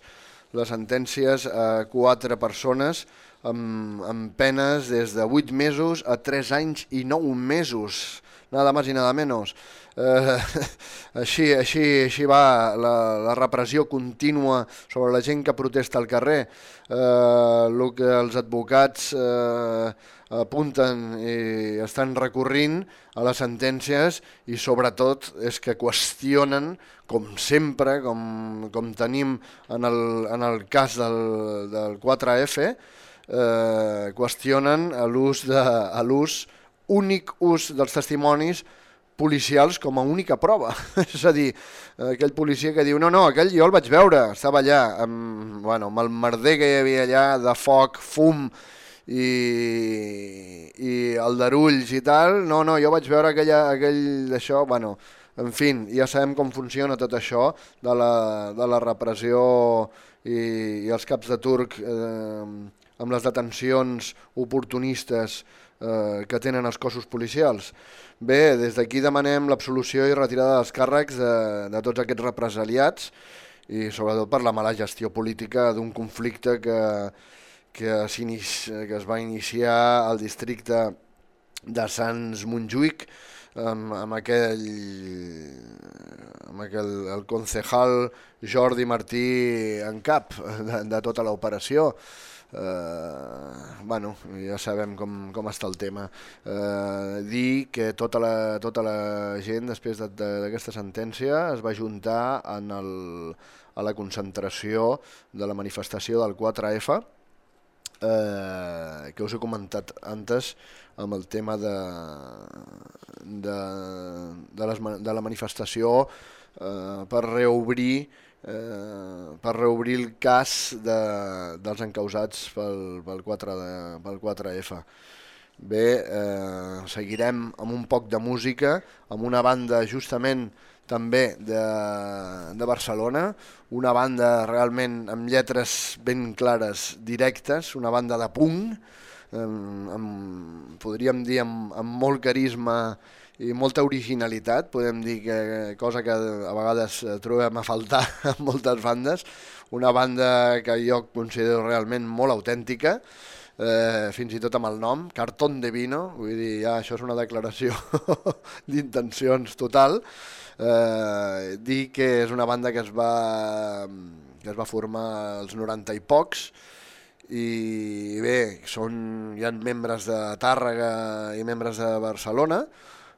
les sentències a quatre persones amb, amb penes des de 8 mesos a 3 anys i 9 mesos, nada más i nada menos. Eh, així, així, així va la, la repressió contínua sobre la gent que protesta al carrer. Eh, el que els advocats eh, apunten i estan recorrint a les sentències i sobretot és que qüestionen, com sempre, com, com tenim en el, en el cas del, del 4F, eh, qüestionen l'ús únic ús dels testimonis policials com a única prova. és a dir, aquell policia que diu no, no, aquell jo el vaig veure, estava allà, amb, bueno, amb el merder que hi havia allà de foc, fum i, i aldarulls i tal, no, no, jo vaig veure aquella, aquell d'això, bueno, en fi, ja sabem com funciona tot això de la, de la repressió i, i els caps de turc eh, amb les detencions oportunistes eh, que tenen els cossos policials. Bé, des d'aquí demanem l'absolució i retirada dels càrrecs de, de tots aquests represaliats i sobretot per la mala gestió política d'un conflicte que, que, que es va iniciar al districte de Sants Montjuïc amb, amb aquell amb aquell, el concejal Jordi Martí en cap de, de tota l'operació eh, bueno, ja sabem com, com està el tema. Eh, dir que tota la, tota la gent després d'aquesta sentència es va juntar en el, a la concentració de la manifestació del 4F, eh, que us he comentat antes amb el tema de, de, de, les, de la manifestació eh, per reobrir eh, per reobrir el cas de, dels encausats pel, pel, 4 de, pel 4F. Bé, eh, seguirem amb un poc de música, amb una banda justament també de, de Barcelona, una banda realment amb lletres ben clares, directes, una banda de punk, amb, amb, podríem dir amb, amb molt carisma i molta originalitat, podem dir que cosa que a vegades eh, trobem a faltar en moltes bandes, una banda que jo considero realment molt autèntica, eh, fins i tot amb el nom, Cartón de Vino, vull dir, ja això és una declaració d'intencions total, eh, dir que és una banda que es va, que es va formar als 90 i pocs, i bé, són, hi ha membres de Tàrrega i membres de Barcelona,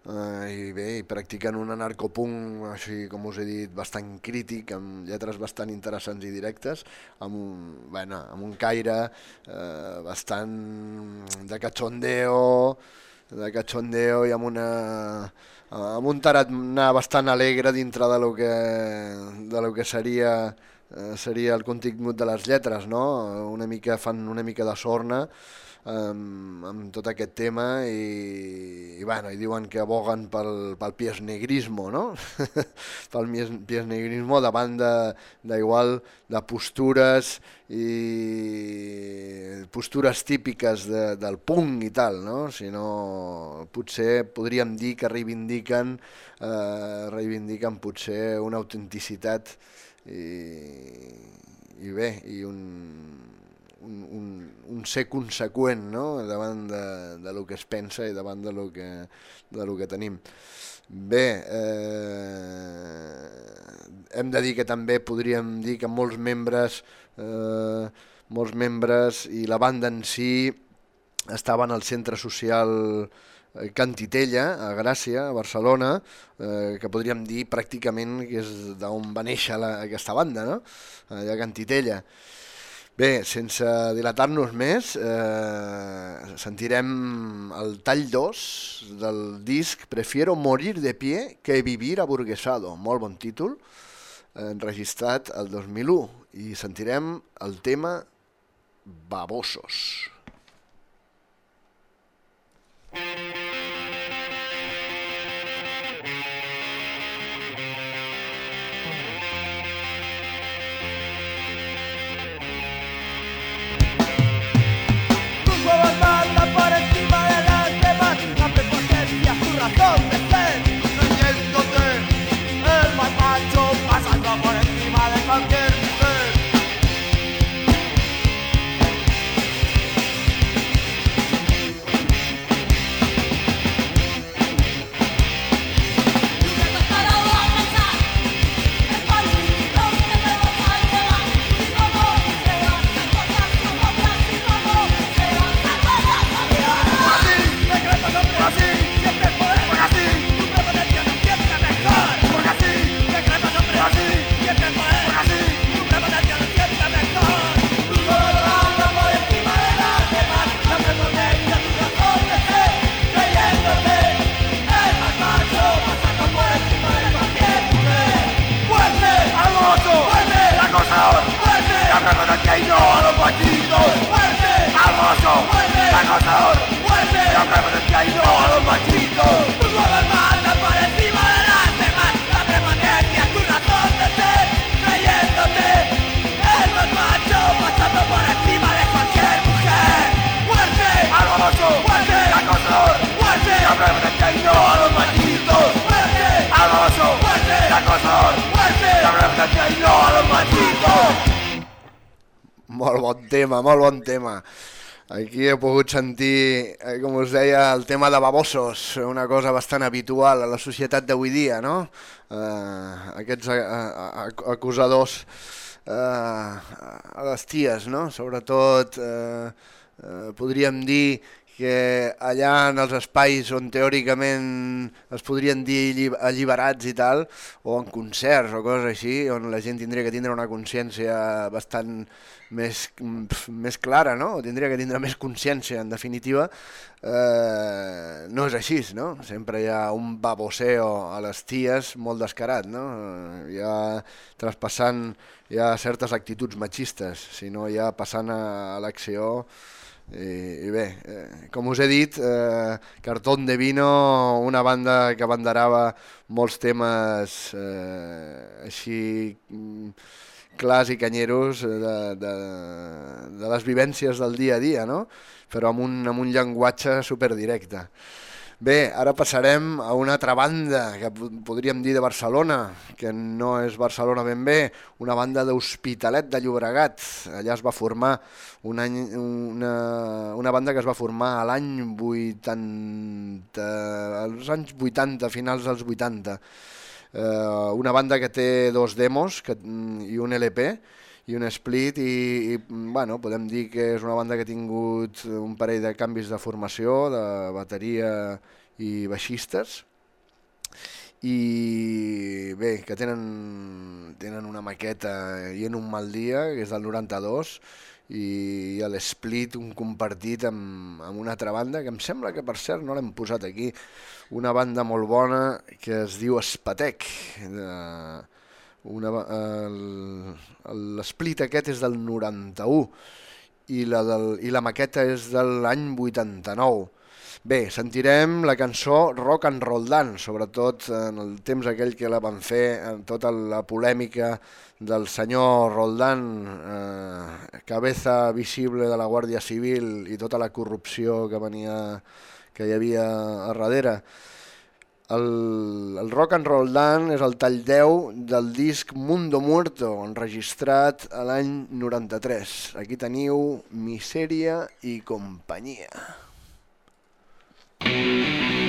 Uh, i bé, i practiquen un anarcopunk, així com us he dit, bastant crític, amb lletres bastant interessants i directes, amb un, bueno, amb un caire uh, bastant de cachondeo, de cachondeo i amb una amb un tarannà bastant alegre dintre de lo que, de lo que seria, uh, seria el contingut de les lletres, no? Una mica, fan una mica de sorna, amb, amb tot aquest tema i, i, bueno, i diuen que aboguen pel, pel piesnegrismo, no? pel piesnegrismo davant d'igual de, de postures i postures típiques de, del punk i tal, no? Si no, potser podríem dir que reivindiquen, eh, reivindiquen potser una autenticitat i, i bé, i un, un, un, un ser conseqüent no? davant de, de lo que es pensa i davant de lo que, de lo que tenim. Bé, eh, hem de dir que també podríem dir que molts membres, eh, molts membres i la banda en si estaven al centre social eh, Cantitella, a Gràcia, a Barcelona, eh, que podríem dir pràcticament que és d'on va néixer la, aquesta banda, no? allà a Cantitella. Bé, sense dilatar-nos més, eh, sentirem el tall 2 del disc Prefiero morir de pie que vivir aburguesado. Molt bon títol, enregistrat el 2001. I sentirem el tema Babosos. Solo Córdoba. Y no a los machitos Molt bon tema, molt bon tema. Aquí he pogut sentir, eh, com us deia, el tema de babosos, una cosa bastant habitual a la societat d'avui dia, no? Eh, aquests eh, eh, acusadors eh, a les ties, no? Sobretot, eh, eh, podríem dir que allà en els espais on teòricament es podrien dir alli- alliberats i tal, o en concerts o coses així, on la gent tindria que tindre una consciència bastant més, pf, més clara, no? o tindria que tindre més consciència, en definitiva, eh, no és així, no? Sempre hi ha un baboseo a les ties molt descarat, no? Eh, Ja traspassant ja certes actituds machistes, sinó ja passant a, a l'acció i, i bé, eh, com us he dit, eh, Cartón de Vino, una banda que abanderava molts temes eh, així mm, clars i canyeros eh, de, de, de les vivències del dia a dia, no? però amb un, amb un llenguatge superdirecte. Bé, ara passarem a una altra banda, que po- podríem dir de Barcelona, que no és Barcelona ben bé, una banda d'Hospitalet de Llobregat. Allà es va formar un any, una, una banda que es va formar a l'any 80, als anys 80, finals dels 80. Eh, una banda que té dos demos que, i un LP, i un split i, i bueno, podem dir que és una banda que ha tingut un parell de canvis de formació, de bateria i baixistes. I bé, que tenen, tenen una maqueta i en un mal dia, que és del 92 i a l'Split un compartit amb, amb una altra banda que em sembla que per cert no l'hem posat aquí una banda molt bona que es diu Espatec de, una, l'Split aquest és del 91 i la, del, i la maqueta és de l'any 89 Bé, sentirem la cançó Rock and Roll Dan, sobretot en el temps aquell que la van fer, en tota la polèmica del senyor Roldán, eh, cabeza visible de la Guàrdia Civil i tota la corrupció que venia que hi havia a darrere. El, el Rock and Roll Dan és el tall 10 del disc Mundo Muerto, enregistrat a l'any 93. Aquí teniu Misèria i companyia. Mundo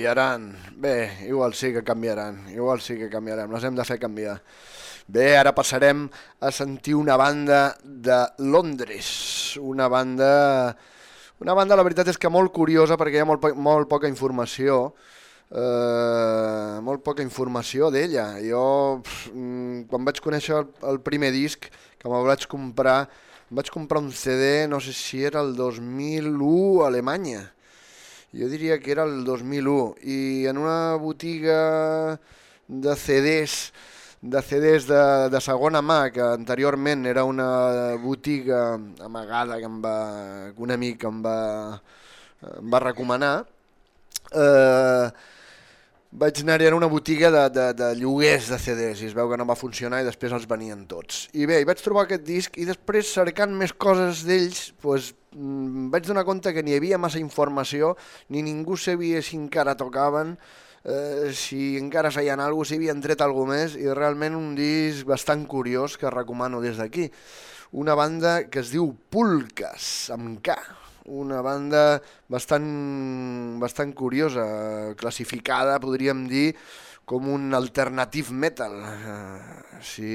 canviaran. Bé, igual sí que canviaran. Igual sí que canviaran. Les hem de fer canviar. Bé, ara passarem a sentir una banda de Londres. Una banda... Una banda, la veritat és que molt curiosa perquè hi ha molt, molt poca informació. Eh, molt poca informació d'ella. Jo, mm, quan vaig conèixer el, el primer disc, que me'l vaig comprar, vaig comprar un CD, no sé si era el 2001 a Alemanya. Jo diria que era el 2001 i en una botiga de CDs de CDs de, de segona mà que anteriorment era una botiga amagada que, em va, que un amic em va, em va recomanar eh, vaig anar-hi a una botiga de, de, de lloguers de CDs i es veu que no va funcionar i després els venien tots. I bé, hi vaig trobar aquest disc i després cercant més coses d'ells mm, vaig donar compte que ni hi havia massa informació ni ningú sabia si encara tocaven eh, si encara feien alguna cosa, si havien tret alguna més i realment un disc bastant curiós que recomano des d'aquí. Una banda que es diu Pulques, amb K, una banda bastant, bastant curiosa, classificada, podríem dir, com un alternative metal, eh, si,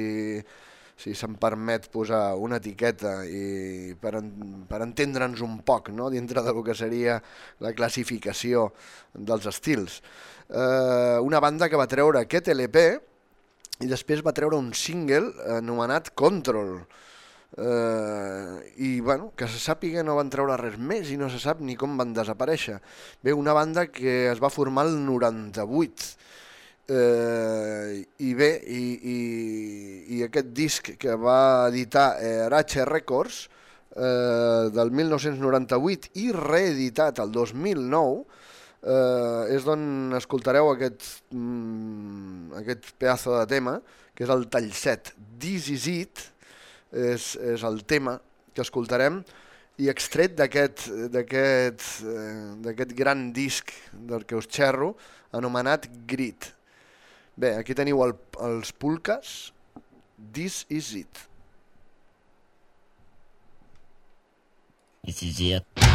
si se'm permet posar una etiqueta i per, en, per entendre'ns un poc no? dintre del que seria la classificació dels estils. Eh, una banda que va treure aquest LP i després va treure un single anomenat Control. Eh, I bueno, que se sàpiga no van treure res més i no se sap ni com van desaparèixer. Bé, una banda que es va formar el 98 eh, i bé, i, i, i aquest disc que va editar eh, Arache Records eh, del 1998 i reeditat el 2009 eh, és d'on escoltareu aquest, mm, aquest pedazo de tema que és el tall 7 This is it és, és el tema que escoltarem i extret d'aquest eh, d'aquest gran disc del que us xerro anomenat Grit Bé, aquí teniu el, els pulques This is it This is it.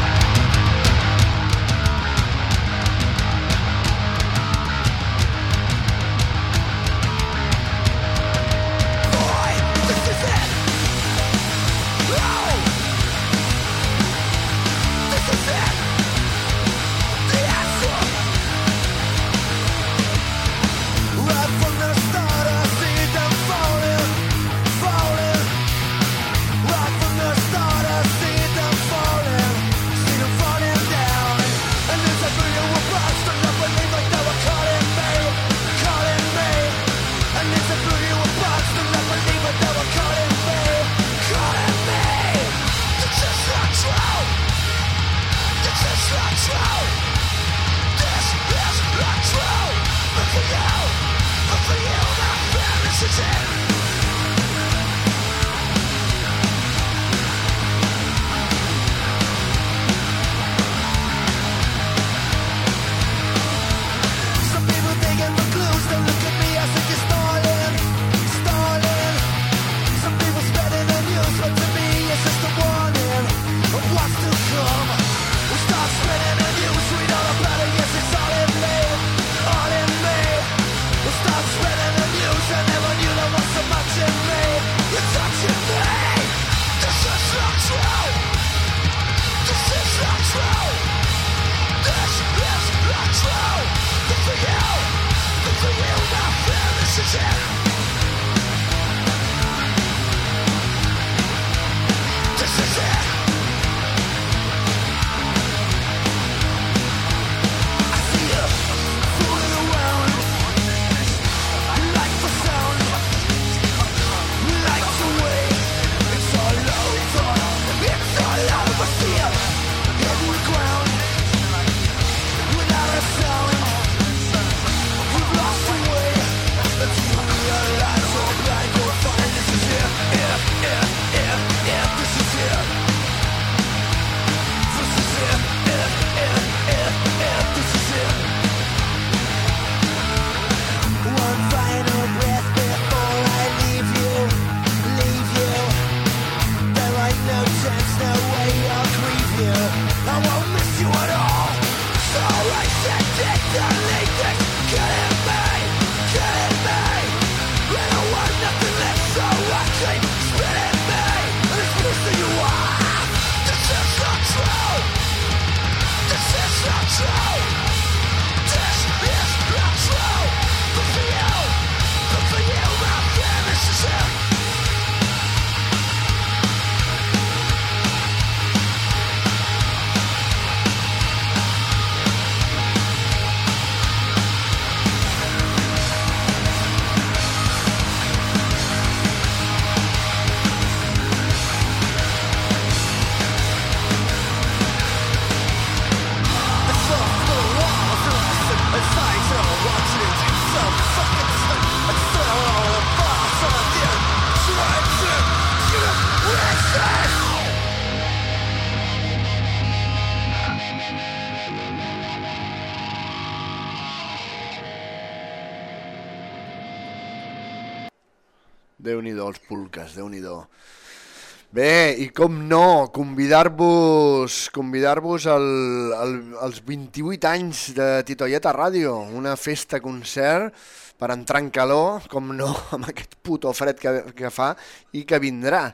I com no, convidar-vos convidar-vos al, al, als 28 anys de Titoieta Ràdio, una festa-concert per entrar en calor, com no, amb aquest puto fred que, que fa i que vindrà.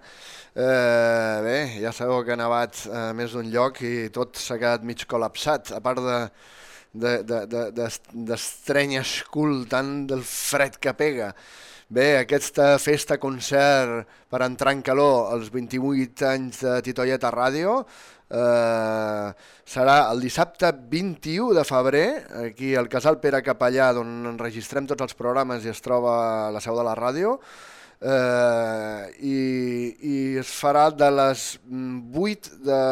Eh, bé, ja sabeu que ha nevat a més d'un lloc i tot s'ha quedat mig col·lapsat, a part de d'estreny de, de, de, escul tant del fred que pega. Bé, aquesta festa-concert per entrar en calor als 28 anys de Titoieta Ràdio eh, serà el dissabte 21 de febrer, aquí al Casal Pere Capellà, on enregistrem tots els programes i es troba la seu de la ràdio, eh, i, i es farà de les 8 de,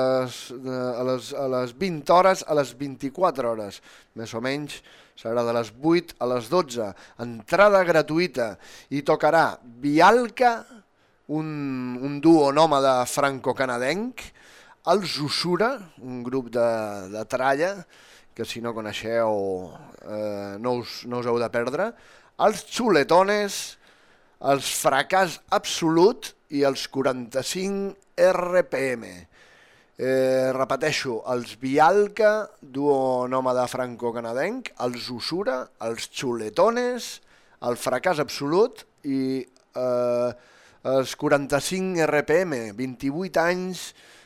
de, a, les, a les 20 hores a les 24 hores, més o menys, serà de les 8 a les 12, entrada gratuïta, i tocarà Bialca, un, un duo nòmada franco-canadenc, els Usura, un grup de, de tralla, que si no coneixeu eh, no, us, no us heu de perdre, els Xuletones, els Fracàs Absolut i els 45 RPM. Eh, repeteixo, els Bialca, duo nòmada franco-canadenc, els Usura, els Xuletones, el Fracàs Absolut i eh, els 45 RPM, 28 anys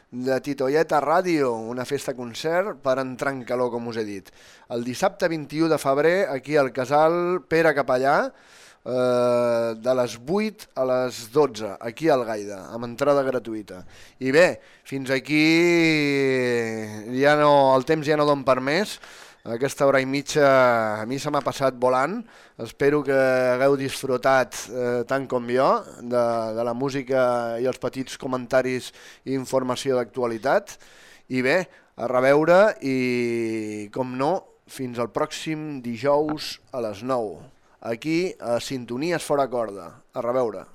de Titoieta Ràdio, una festa-concert per entrar en calor, com us he dit. El dissabte 21 de febrer, aquí al casal Pere Capellà, eh, de les 8 a les 12, aquí al Gaida, amb entrada gratuïta. I bé, fins aquí ja no, el temps ja no don per més, aquesta hora i mitja a mi se m'ha passat volant, espero que hagueu disfrutat eh, tant com jo de, de la música i els petits comentaris i informació d'actualitat, i bé, a reveure i, com no, fins al pròxim dijous a les 9 aquí a Sintonies Fora Corda. A reveure.